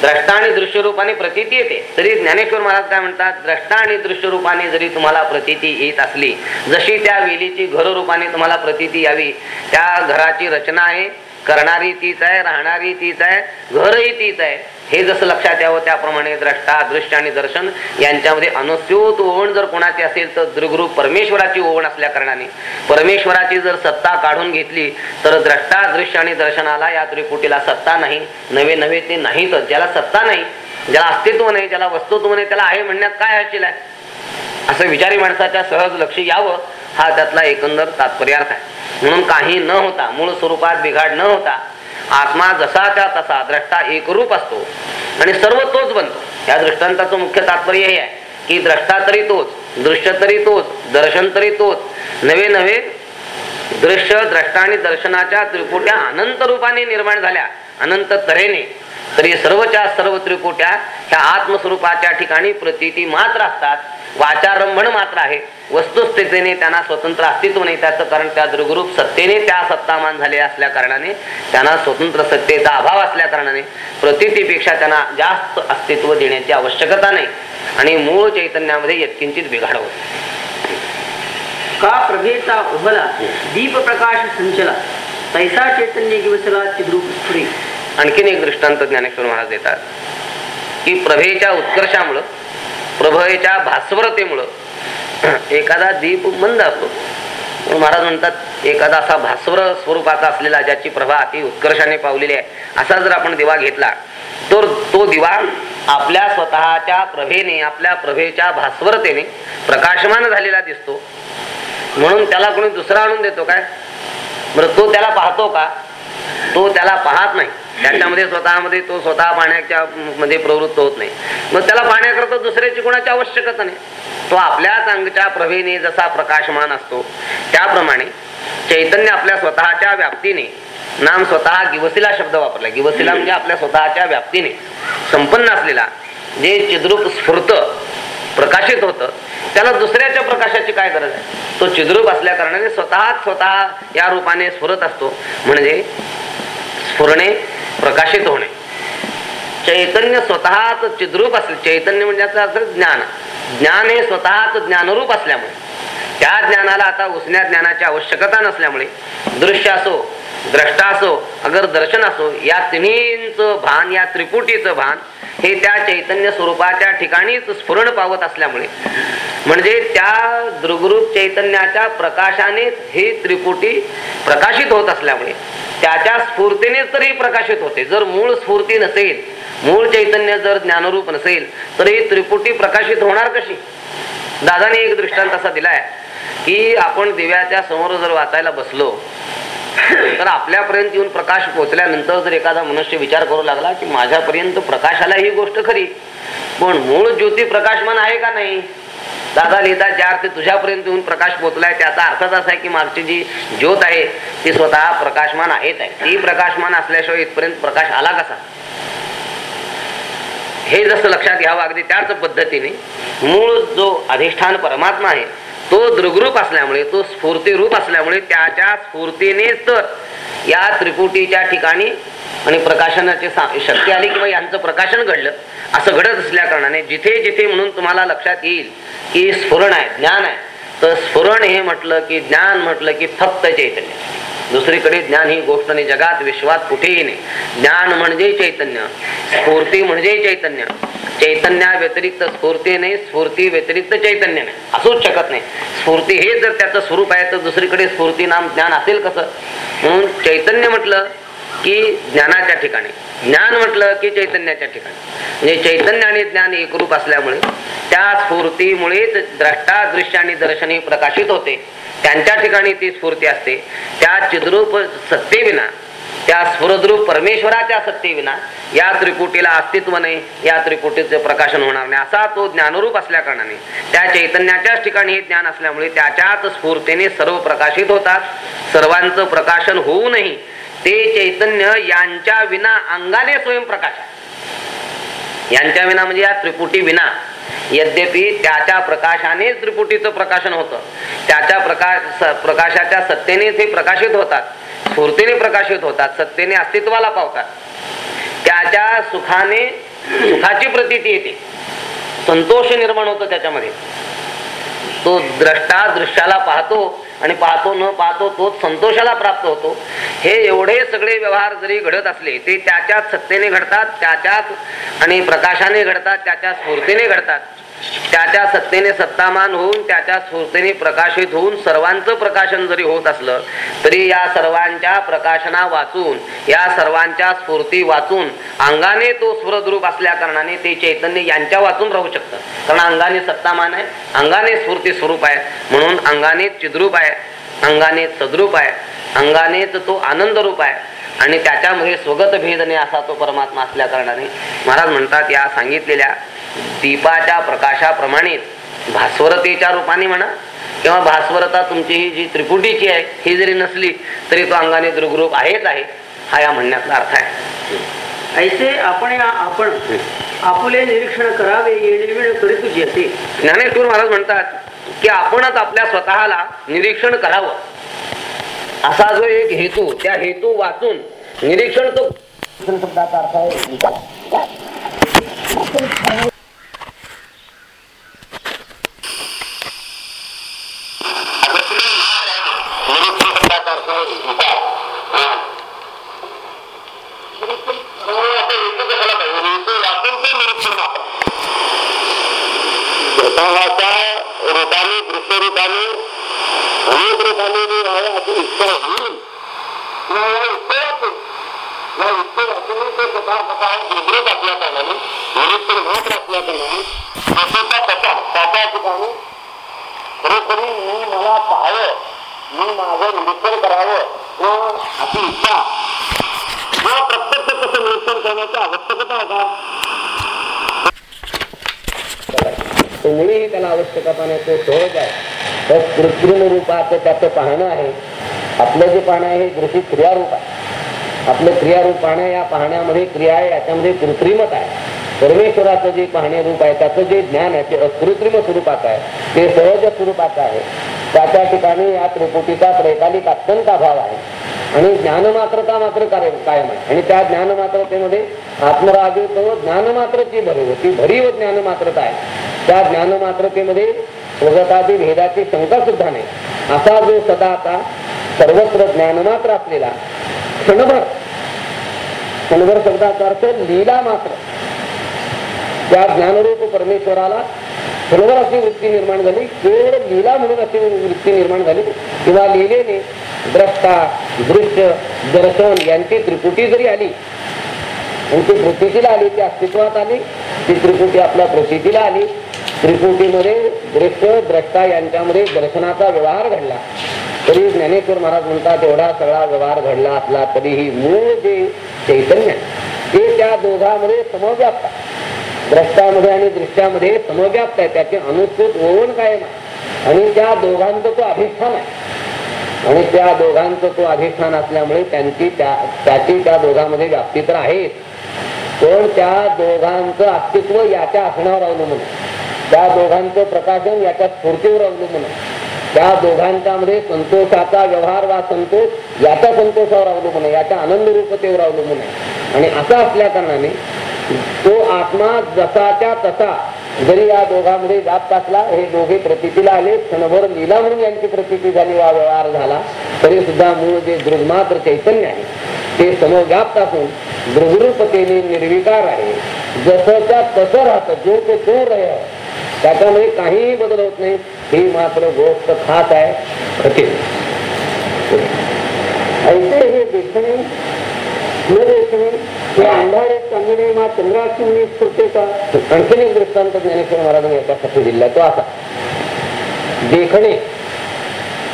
द्रष्टा आणि दृश्य रूपाने प्रतीती येते. तरी ज्ञानेश्वर महाराज काय म्हणतात? द्रष्टा आणि दृश्य रूपाने जरी तुम्हाला प्रतीती येत असली जशी त्या वेलीची घर रूपाने तुम्हाला प्रतीती यावी त्या घराची रचना आहे करणारी तीच आहे राहणारी तीच आहे घरही तीच आहे. हे जसं लक्षात यावं त्याप्रमाणे द्रष्टा अदृश्य आणि दर्शन यांच्यामध्ये अनुस्यूत ओवण जर कोणाची असेल तर द्रुगुरु परमेश्वराची ओवण असल्या कारणाने. परमेश्वराची जर सत्ता काढून घेतली तर द्रष्टा दृश्य आणि दर्शनाला या त्रिपुटीला सत्ता नाही. नवे नवे ते नाहीच. ज्याला सत्ता नाही ज्याला अस्तित्व नाही ज्याला वस्तुत्व नाही त्याला आहे म्हणण्यात काय हशील आहे? असं विचारी माणसाच्या सहज लक्ष यावं. हा त्यातला एकंदर तात्पर्यार्थ आहे. म्हणून काही न होता मूळ स्वरूपात बिघाड न होता आत्मा जसाच्या तसा द्रष्टा एकरूप असतो. आणि सर्व तोच बनतो. या दृष्टांताचं मुख्य तात्पर्य हे आहे की द्रष्टा तरी तोच दृश्य तरी तोच दर्शन तरी तोच नवे नवे दृश्य द्रष्टा आणि दर्शनाच्या त्रिपुट्या अनंत रूपाने निर्माण झाल्या. अनंत तऱ्हेने. तरी सर्वच्या सर्व त्रिपुट्या ह्या आत्मस्वरूपाच्या ठिकाणी प्रतीती मात्र असतात. वाचारंभण मात्र आहे. वस्तुस्थितीने त्यांना स्वतंत्र अस्तित्व नाही. त्याचं कारण त्या दृगरूप सत्तेने त्या सत्तामान झाले असल्या कारणाने त्यांना स्वतंत्र सत्तेचा अभाव असल्या कारणाने प्रतीतीपेक्षा त्यांना जास्त अस्तित्व देण्याची आवश्यकता नाही. आणि मूळ चैतन्यामध्ये यत्किंचित बिघाड होतो. का प्रभेचा उभला? दीप प्रकाश संचला. तैसा चैतन्य दिवसला चिद्रूप स्फुरे आणखीन एक दृष्टांत ज्ञानेश्वर महाराज देतात की प्रभेच्या उत्कर्षामुळं प्रभेच्या भास्वरतेमुळं एखादा दीप मंद असतो. महाराज म्हणतात एखादा असा भास्वर स्वरूपाचा असलेला ज्याची प्रभा अति उत्कर्षाने पावलेली आहे असा जर आपण दिवा घेतला तर तो दिवा आपल्या स्वतःच्या प्रभेने आपल्या प्रभेच्या भास्वरतेने प्रकाशमान झालेला दिसतो. म्हणून त्याला कोणी दुसरा आणून देतो काय? बरं तो त्याला पाहतो का? तो त्याला पाहत नाही. त्याच्यामध्ये स्वतःमध्ये तो स्वतः पाहण्याच्या मध्ये प्रवृत्त होत नाही. मग त्याला पाहण्याकरता दुसऱ्याची कोणाची आवश्यकता नाही. तो आपल्याच अंगच्या प्रभेने जसा प्रकाशमान असतो त्याप्रमाणे चैतन्य आपल्या स्वतःच्या व्याप्तीने नाम स्वतः गिवसिला शब्द वापरला. गिवसिला म्हणजे आपल्या स्वतःच्या व्याप्तीने संपन्न असलेला जे चिद्रूप स्फूर्त प्रकाशित होतं. त्याला दुसऱ्याच्या प्रकाशाची काय गरज आहे? तो चिद्रूप असल्या कारणाने स्वतःच स्वतः या रूपाने स्फुरत असतो. म्हणजे स्फुरणे प्रकाशित होणे. चैतन्य स्वतःच चिद्रूप असले चैतन्य म्हणजे ज्ञान. ज्ञान हे स्वतःच ज्ञानरूप असल्यामुळे. त्या ज्ञानाला आता उसण्या ज्ञानाची आवश्यकता नसल्यामुळे दृश्य असो द्रष्टा असो अगर दर्शन असो या तिन्हींचं भान या त्रिपुटीचं भान हे त्या चैतन्य स्वरूपाच्या ठिकाणीच स्फुरण पावत असल्यामुळे. म्हणजे त्या दृगरूप चैतन्याच्या प्रकाशाने ही त्रिपुटी प्रकाशित होत असल्यामुळे त्याच्या स्फूर्तीनेच तरी प्रकाशित होते. जर मूळ स्फूर्ती नसेल मूळ चैतन्य जर ज्ञानरूप नसेल तर ही त्रिपुटी प्रकाशित होणार कशी? दादाने एक दृष्टांत असा दिलाय की आपण दिव्याच्या समोर जर वाचायला बसलो तर आपल्यापर्यंत येऊन प्रकाश पोहोचल्यानंतर जर एखादा मनुष्य विचार करू लागला की माझ्यापर्यंत प्रकाशाला ही गोष्ट खरी पण मूळ ज्योती प्रकाशमान आहे का नाही? दादा लिहिता ज्या अर्थी तुझ्यापर्यंत येऊन प्रकाश पोचलाय त्याचा अर्थच असा आहे की मागची जी ज्योत आहे ती स्वतः प्रकाशमान आहेत आहे. ती प्रकाशमान असल्याशिवाय इथपर्यंत प्रकाश आला कसा? हे जसं लक्षात घ्यावं अगदी त्याच पद्धतीने मूळ जो अधिष्ठान परमात्मा आहे तो दृगरूप असल्यामुळे तो स्फूर्ती रूप असल्यामुळे त्याच्या स्फूर्तीनेच तर या त्रिपुटीच्या ठिकाणी आणि प्रकाशनाची शक्ती आली किंवा यांचं प्रकाशन घडलं असं घडत असल्या कारणाने जिथे जिथे म्हणून तुम्हाला लक्षात येईल की स्फुरण आहे ज्ञान आहे. तर स्फुरण हे म्हटलं की ज्ञान म्हटलं की फक्त चैतन्य. दुसरीकडे ज्ञान ही गोष्ट नाही जगात विश्वात कुठेही नाही. ज्ञान म्हणजे चैतन्य स्फूर्ती म्हणजे चैतन्य. चैतन्या व्यतिरिक्त स्फूर्ती नाही स्फूर्ती व्यतिरिक्त चैतन्य नाही. असूच शकत नाही. स्फूर्ती हे जर त्याचं स्वरूप आहे तर दुसरीकडे स्फूर्ती नाम ज्ञान असेल कसं? म्हणून चैतन्य म्हटलं की ज्ञानाच्या ठिकाणी. ज्ञान म्हटलं की चैतन्याच्या ठिकाणी. म्हणजे चैतन्य आणि ज्ञान एकरूप असल्यामुळे त्या स्फूर्तीमुळेच द्रष्टा दृश्य आणि दर्शनी प्रकाशित होते. त्यांच्या ठिकाणी ती स्फूर्ती असते. त्या चिद्रूप सत्तेविना त्या स्फुरद्रूप परमेश्वराच्या सत्तेविना या त्रिकुटीला अस्तित्व नाही या त्रिकुटीचे प्रकाशन होणार नाही. असा तो ज्ञानरूप असल्या कारणाने त्या चैतन्याच्याच ठिकाणी हे ज्ञान असल्यामुळे त्याच्याच स्फूर्तीने सर्व प्रकाशित होतात. सर्वांचं प्रकाशन होऊनही ते चैतन्य यांच्या विना अंगाने स्वयंप्रकाश यांच्या विना म्हणजे या त्रिकुटी विना. यद्यपि त्याच्या प्रकाशाने त्रिपुटीचं प्रकाशन होतं. त्याच्या प्रकाश प्रकाशाच्या सत्तेने ते प्रकाशित होतात. स्फूर्तीने प्रकाशित होतात. सत्तेने अस्तित्वाला पावतात. त्याच्या सुखाने सुखाची प्रतीती येते. संतोष निर्माण होतो त्याच्यामध्ये. तो द्रष्टा दृश्याला पाहतो. आणि पाहतो न पाहतो तोच संतोषाला प्राप्त होतो. हे एवढे सगळे व्यवहार जरी घडत असले ते त्याच्याच सत्तेने घडतात त्याच्याच आणि प्रकाशाने घडतात त्याच्या स्फूर्तीने घडतात. त्याच्या सत्तेने सत्तामान होऊन त्याच्या स्फूर्तीने प्रकाशित होऊन सर्वांचं प्रकाशन जरी होत असलं तरी या सर्वांच्या प्रकाशना वाचून या सर्वांच्या स्फूर्ती वाचून अंगाने तो स्फुरद्रूप असल्या कारणाने ते चैतन्य यांच्या वाचून राहू शकतं. कारण अंगाने सत्तामान आहे अंगाने स्फूर्ती स्वरूप आहे म्हणून अंगाने चिद्रूप आहे अंगाने सद्रूप आहे अंगानेच तो आनंद रूप आहे. आणि त्याच्यामध्ये स्वगत भेदने असा तो परमात्मा असल्या कारणाने महाराज म्हणतात या सांगितलेल्या दीपाच्या प्रकाशाप्रमाणेच भास्वरतेच्या रूपाने म्हणा किंवा भास्वरता तुमची ही जी त्रिपुटीची आहे ही जरी नसली तरी तो अंगाने दृगरूप आहेच आहे हा या म्हणण्याचा अर्थ आहे. ऐसे आपण आपण आपुले निरीक्षण करावे करीत तुझी असे ज्ञानेश्वर महाराज म्हणतात की आपणच आपल्या स्वतःला निरीक्षण करावं. असा जो एक हेतू त्या हेतू वाचून निरीक्षण तो शब्दाचा अर्थ आहे रूपाने दृश्य रूपाने रूपाने उत्तर होईल किंवा या या इच्छा ते स्वतः स्वतः असल्या कारणाने होत असल्या कारणाने स्वतःचा कथा त्याच्या ठिकाणी खरोखरी मी मला पाहावं मी माझं निरीक्षण करावं किंवा अशी इच्छा किंवा प्रत्यक्ष तसं निरीक्षण करण्याची आवश्यकता आहे का त्याला आवश्यकता नाही तो सहज आहे. तर कृत्रिम रूपाचं त्याचं पाहणं आहे. आपलं जे पाहणं आहे हे दृष्टी क्रियारूप आहे. आपलं क्रियारूप पाहणं या पाहण्यामध्ये क्रिया आहे याच्यामध्ये कृत्रिमत आहे. परमेश्वराचं जे पाहणे रूप आहे त्याचं जे ज्ञान आहे ते अकृत्रिम स्वरूपाचं आहे. ते सहज स्वरूपाचं आहे. त्याच्या ठिकाणी या त्रिपुटीचा त्रैकालिक अत्यंत अभाव आहे. आणि ज्ञानमात्रता मात्र कार्य कायम आहे. आणि त्या ज्ञानमात्रतेमध्ये आत्मरागित ज्ञानमात्रची भरीव ती भरीव ज्ञानमात्रता आहे. त्या ज्ञानमात्रतेमध्ये स्वगतादी भेदाची शंका सुद्धा नाही. असा जो सदा आता सर्वत्र ज्ञानमात्र असलेला क्षणभर क्षणभर शब्दाचा अर्थ लीला मात्र. त्या ज्ञानरूप परमेश्वराला क्षणभर अशी वृत्ती निर्माण झाली केवळ लीला म्हणून अशी वृत्ती निर्माण झाली किंवा लिलेने द्रष्टा दृश्य दर्शन यांची त्रिपुटी जरी आली आणि ती आली ती अस्तित्वात आली ती त्रिपुटी आपल्या प्रसिद्धीला आली त्रिपुटीमध्ये दृश्य द्रष्टा यांच्यामध्ये दर्शनाचा व्यवहार घडला. तरी ज्ञानेश्वर महाराज म्हणतात एवढा सगळा व्यवहार घडला असला तरीही मूळ जे चैतन्य आहे, ते त्या दोघांमध्ये समव्याप्त आहे. द्रष्टामध्ये आणि दृष्ट्यामध्ये समव्याप्त आहे. त्याचे अनुसूत ओवण कायम आहे. आणि त्या दोघांचं तो अधिष्ठान आहे. आणि त्या दोघांचं तो अधिष्ठान असल्यामुळे त्यांची त्या त्याची त्या दोघांमध्ये व्याप्ती तर आहेच. पण त्या दोघांचं अस्तित्व याच्या असण्यावर अवलंबून आहे. त्या दोघांचं प्रकाशन याच्या स्फूर्तीवर अवलंबून आहे. त्या दोघांच्या मध्ये संतोषाचा व्यवहार वा संतोष याच्या संतोषावर अवलंबून आहे याच्या आनंद रूपतेवर अवलंबून आहे. आणि असा असल्या कारणाने तो आत्मा जसाच्या तसा जरी या दोघांमध्ये व्याप्त असला हे दोघे प्रतीतीला आले क्षणभर लीला म्हणून यांची प्रतीती झाली वा व्यवहार झाला तरी सुद्धा मूळ जे दृढमात्र चैतन्य आहे ते समव्याप्त असून दृगरूपतेने निर्विकार आहे. जसंच्या तसं राहतं जो ते तो रहे त्याच्यामध्ये काहीही बदल होत नाही. ही मात्र गोष्ट खास आहे. खचित ऐसे हे देखणे न देखणे किंवा अंधारे चांदणे मा चंद्राची मी स्फुरते का आणखीन एक दृष्टांत ज्ञानेश्वर महाराजांनी याच्यासाठी दिला तो असा. देखणे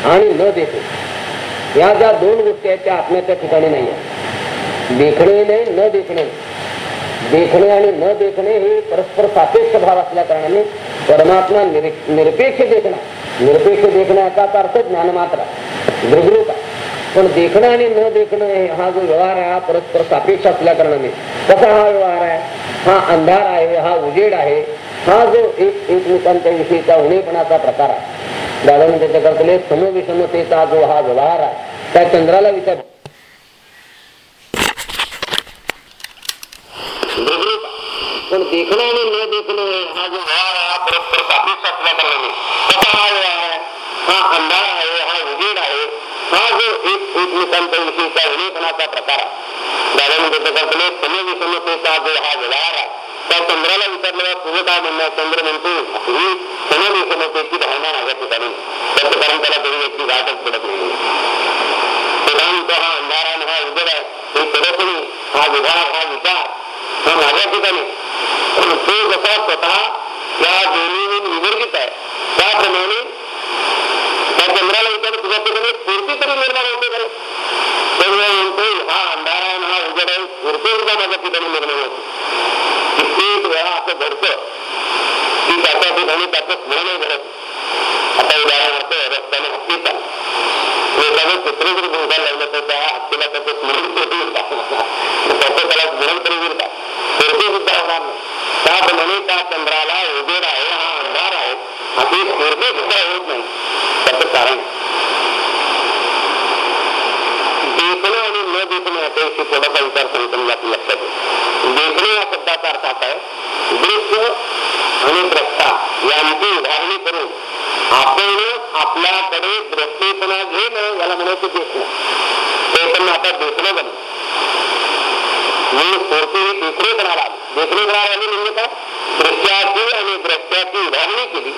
आणि न देखणे. या ज्या दोन गोष्टी आहेत त्या आत्म्याच्या ठिकाणी नाही आहेत देखणे नाही न देखणे देखणे आणि न देखणे हे परस्पर सापेक्ष भाव असल्या कारणाने परमात्मा निर- निरपेक्ष देखणा. निरपेक्ष देखण्याचा अर्थ ज्ञान मात्र. आहे पण देखणं आणि न देखणं हा जो व्यवहार आहे हा परस्पर सापेक्ष असल्या कारणाने. कसा हा व्यवहार आहे? हा अंधार आहे हा उजेड आहे. हा जो एक एकमेकांच्या विषयीचा उणेपणाचा प्रकार आहे. दादाने त्याच्याकडे समविषमतेचा जो हा व्यवहार आहे त्या चंद्राला विचार पण देखणं आणि न देखणं हा जो व्यवहार आहे हा परस्पर सापेक्ष असल्या कारणाने कसा हा व्यवहार आहे हा अंधार आहे हा उजेड आहे हा जो एक एकमेकांच्या विषयीचा उणेपणाचा प्रकार आहे. दादाने त्याच्याकडे समविषमतेचा जो हा व्यवहार आहे त्या चंद्राला विचारलेला तुझं काय म्हणणं चंद्र म्हणतो ही समविषमतेची भावना माझ्या ठिकाणी त्याचं कारण त्याला कधी व्यक्ती गाठच पडत नाही. प्रधान हा अंधार आणि हा उजेड आहे. हे सदस्यनी हा विभाग हा विचार हा माझ्या ठिकाणी पण तो जसा स्वतः या दोन्हीहून विवर्जित आहे. त्याप्रमाणे त्या चंद्राला विचार तुझ्या ठिकाणी स्फूर्ती तरी निर्माण होते खरं तेव्हा म्हणतो हा अंधार आहे हा उघड आहे. स्फूर्ती सुद्धा माझ्या ठिकाणी निर्माण होते. कित्येक वेळा असं घडतं की त्याच्या ठिकाणी त्याचं स्मरणही घडत आता उदाहरणार्थ रस्त्याने हत्तीचा एखादं चित्र जर भोगायला लागलं तर त्या हत्तीला त्याचं स्मरण कारण। देखणं आणि न देखणं याच्याविषयी थोडासा विचार लक्षात देखणं या शब्दाचा अर्थ असा आहे दृश्य आणि द्रष्टा यांची उदाहरणी करून आपण आपल्याकडे द्रष्टेपणा घेणं याला म्हणायचं देखणं ते पण आता देखणं बनलं मी स्फूर्ती देखणेपणाला आली देखणेपणाला आली म्हणजे काय आणि द्रष्ट्याची केली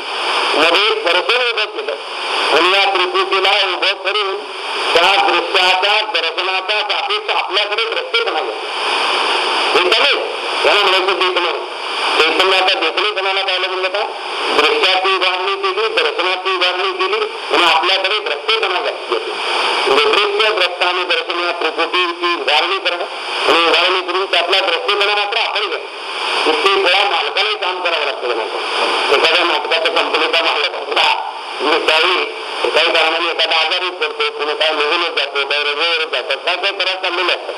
मध्ये उभं केलं आणि या त्रिपुटीला उभं करून त्या दृश्याच्या दर्शनाचा सापेक्ष आपल्याकडे द्रष्टेपणा घेतला हे याला म्हणायचं देखणं चैतन्याचा देखणेपणाला पाहिलं म्हणलं का? दृश्याची उभारणी केली दर्शनाची उभारणी केली आणि आपल्याकडे द्रष्टेपणा घेतला म्हणजे दृश्य द्रष्टा आणि दर्शन या त्रिपुटीची उभारणी करणं. आणि उभारणी करून त्यातला द्रष्टेपणा मात्र आपण घ्या कित्येक वेळा मालकाने काम करावं लागतं एखाद्या नाटकाच्या कंपनीचा मालक असला म्हणजे त्यावेळी काही कारणाने एखादा आजारी पडतो कुणी काय निघूनच जातो काही रजेवरच जातात काय काय करत चाललेलं असतं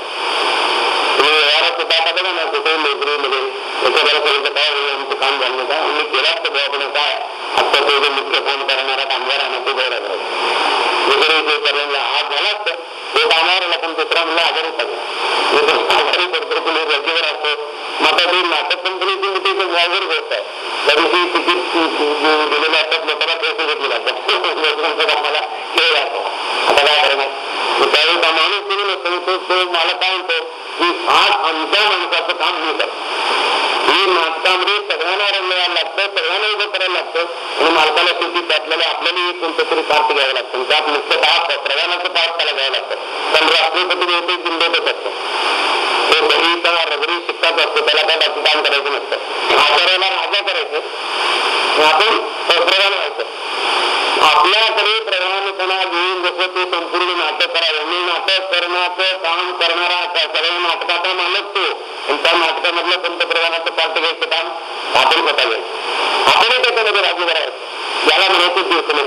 तुम्ही व्यवहारात सुद्धा आता बघा ना कुठे नोकरीमध्ये एखाद्याला सांगितलं काय होईल आमचं काम झालं नाही का मी केलाच तर बाबा काय आता तो जो मुख्य फोन करणारा कामगार आहे ना तो गौरव करायचा दुसरे विषय करायला आज झालाच तर तो कामावर आला पण दुसरा मला आजारी पडला आजारी पडतो कुणी रजेवर असतो मग आता ती नाटक कंपनीची मोठी ड्रायव्हर गोष्ट आहे त्या दिवशी दिलेले असतात लोकांना पैसे घेतले जातात लोकांचा कामाला खेळ जातो आता काय करणार मग त्यावेळी त्या माणूस दिली नसतो तो तो मला काय म्हणतो की आज आमच्या माणसाचं काम मी करतो ही नाटकामध्ये सगळ्यांना रंगवायला लागतं सगळ्यांना उभं करायला लागतं आणि मालकाला शेवटी त्यातल्याला आपल्याला कोणतं तरी पार्ट घ्यावं लागतं. म्हणजे आणि नुसतं मुख्यतः प्रधानाचं पार्ट त्याला घ्यावं लागतं. पण राष्ट्रपती बहुतेक जिंकतच असतं तो किंवा रबरी शिकताच असतो त्याला काय बाकी काम करायचं नसतं. आचार्याला राजा करायचं. आपण प्रधान व्हायचं. आपल्याकडे प्रधानपणा घेऊन जसं ते संपूर्ण नाटक करावं. मी नाटक करण्याचं काम करणारा सगळ्या नाटकाचा मालक तो. आणि त्या नाटकामधलं पंतप्रधानाचं पाठ घ्यायचं काम आपण स्वतः घ्यायचं. आपणही त्याच्यामध्ये राज्य करायचं याला म्हणायचं दिवस नाही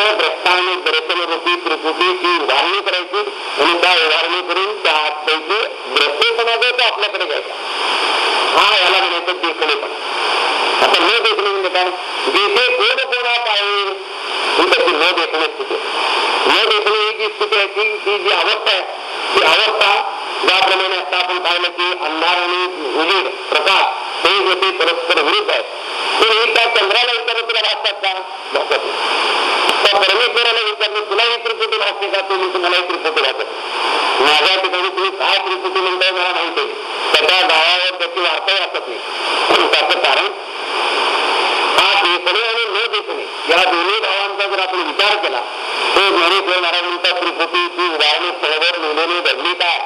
दृश्य द्रष्टा आणि दर्शन रूपी त्रिपुटीची उभारणी करायची आणि त्या उभारणी करून त्यापैकी दृश्यपणा जो तो आपल्याकडे घ्यायचा. हा याला म्हणायचं देखणेपणा आता न देखणे म्हणजे काय? जेथे कोण कोणा पाहिजे ही त्याची न देखणे स्थिती. न देखणे ही जी स्थिती आहे ती ती जी अवस्था आहे ती अवस्था ज्याप्रमाणे आता आपण पाहिलं की अंधार आणि उजेड प्रकाश हे जसे परस्पर विरुद्ध आहेत ते हे त्या चंद्राला विचारलं तुला भासतात का भासत त्या परमेश्वराला विचारलं तुला ही त्रिपुटी भासते का? तो म्हणतो मला त्रिपुटी भासत माझ्या ठिकाणी तुम्ही काय त्रिपुटी म्हणताय मला माहिती आहे. त्याच्या गावावर त्याची वार्ता वाचत नाही. त्याचं कारण? हा देखणे आणि न देखणे या दोन्ही भावांचा जर आपण विचार केला तो ज्ञानेश्वर महाराजांचा त्रिपुटी ती उदाहरणे सहवर लिहिलेली घडली काय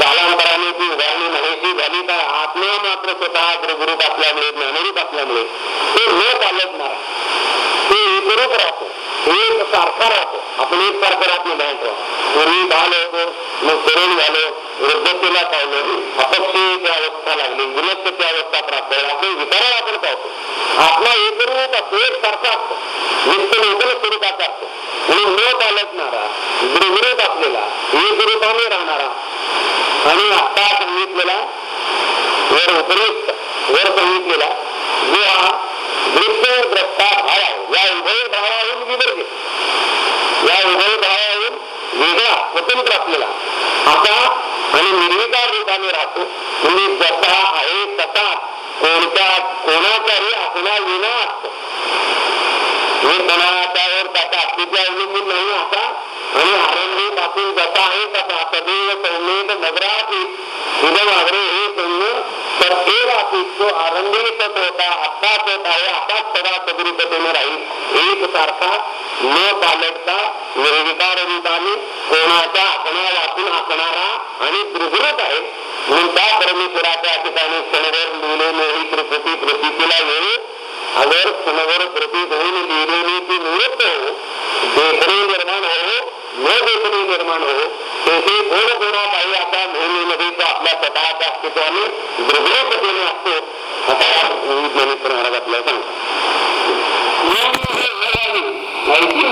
कालांतराने ती उदाहरणे महेशी झाली काय आत्मा मात्र स्वतः प्रभुरूप असल्यामुळे ज्ञानरूप असल्यामुळे ते न चालत ते एकरूप राहतो. एक सारखा राहतो आपण एक सारखं राहत नाही बाहेर पूर्वी बाल होतो मग तरुण झालो वृद्धतेला पावलो त्या अवस्था लागली. विनस्यची अवस्था प्राप्त झाली. आपण विचाराला आपण पावतो आपला एकरूप असतो. एक सारखा असतो. नित्य नूतन स्वरूपाचा असतो. म्हणून न पालटणारा दुर्विरोध असलेला एकरूपाने राहणारा. आणि आत्ता सांगितलेला वर उपयुक्त वर सांगितलेला जो हा दृश्य द्रष्टा भाव आहे या उभय भावाहून विवर्जित या उभय भावाहून वेगळा स्वतंत्र असलेला असा आणि निर्विकार रूपाने म्हणजे जसा आहे तसा कोणत्या कोणाचाही असण्या विना असतो मी कोणाच्यावर त्याचा अस्तित्व अवलंबून नाही असा आणि आरंभी पासून जसा आहे तसा सदैव सौम्य नगराची इदम आग्रे हे सौम्य सत्तेव आसीत तो आनंदीत होता आत्ताच होत आहे आताच सदा सदृपतेने राहील. एक सारखा न पालटता निर्विकार रूपाने कोणाच्या आसना वाचून असणारा आणि दृढत आहे म्हणून त्या परमेश्वराच्या ठिकाणी क्षणभर लिहिलेले ही त्रिपुटी प्रसिद्धीला येऊ अगर क्षणभर प्रतीत होऊन लिहिलेली ती निवृत्त हो देखणे निर्माण हो न देखणे निर्माण हो तेथे कोण कोणात आहे अशा मोहिमेमध्ये तो आपल्या स्वतःच्या अस्तित्वाने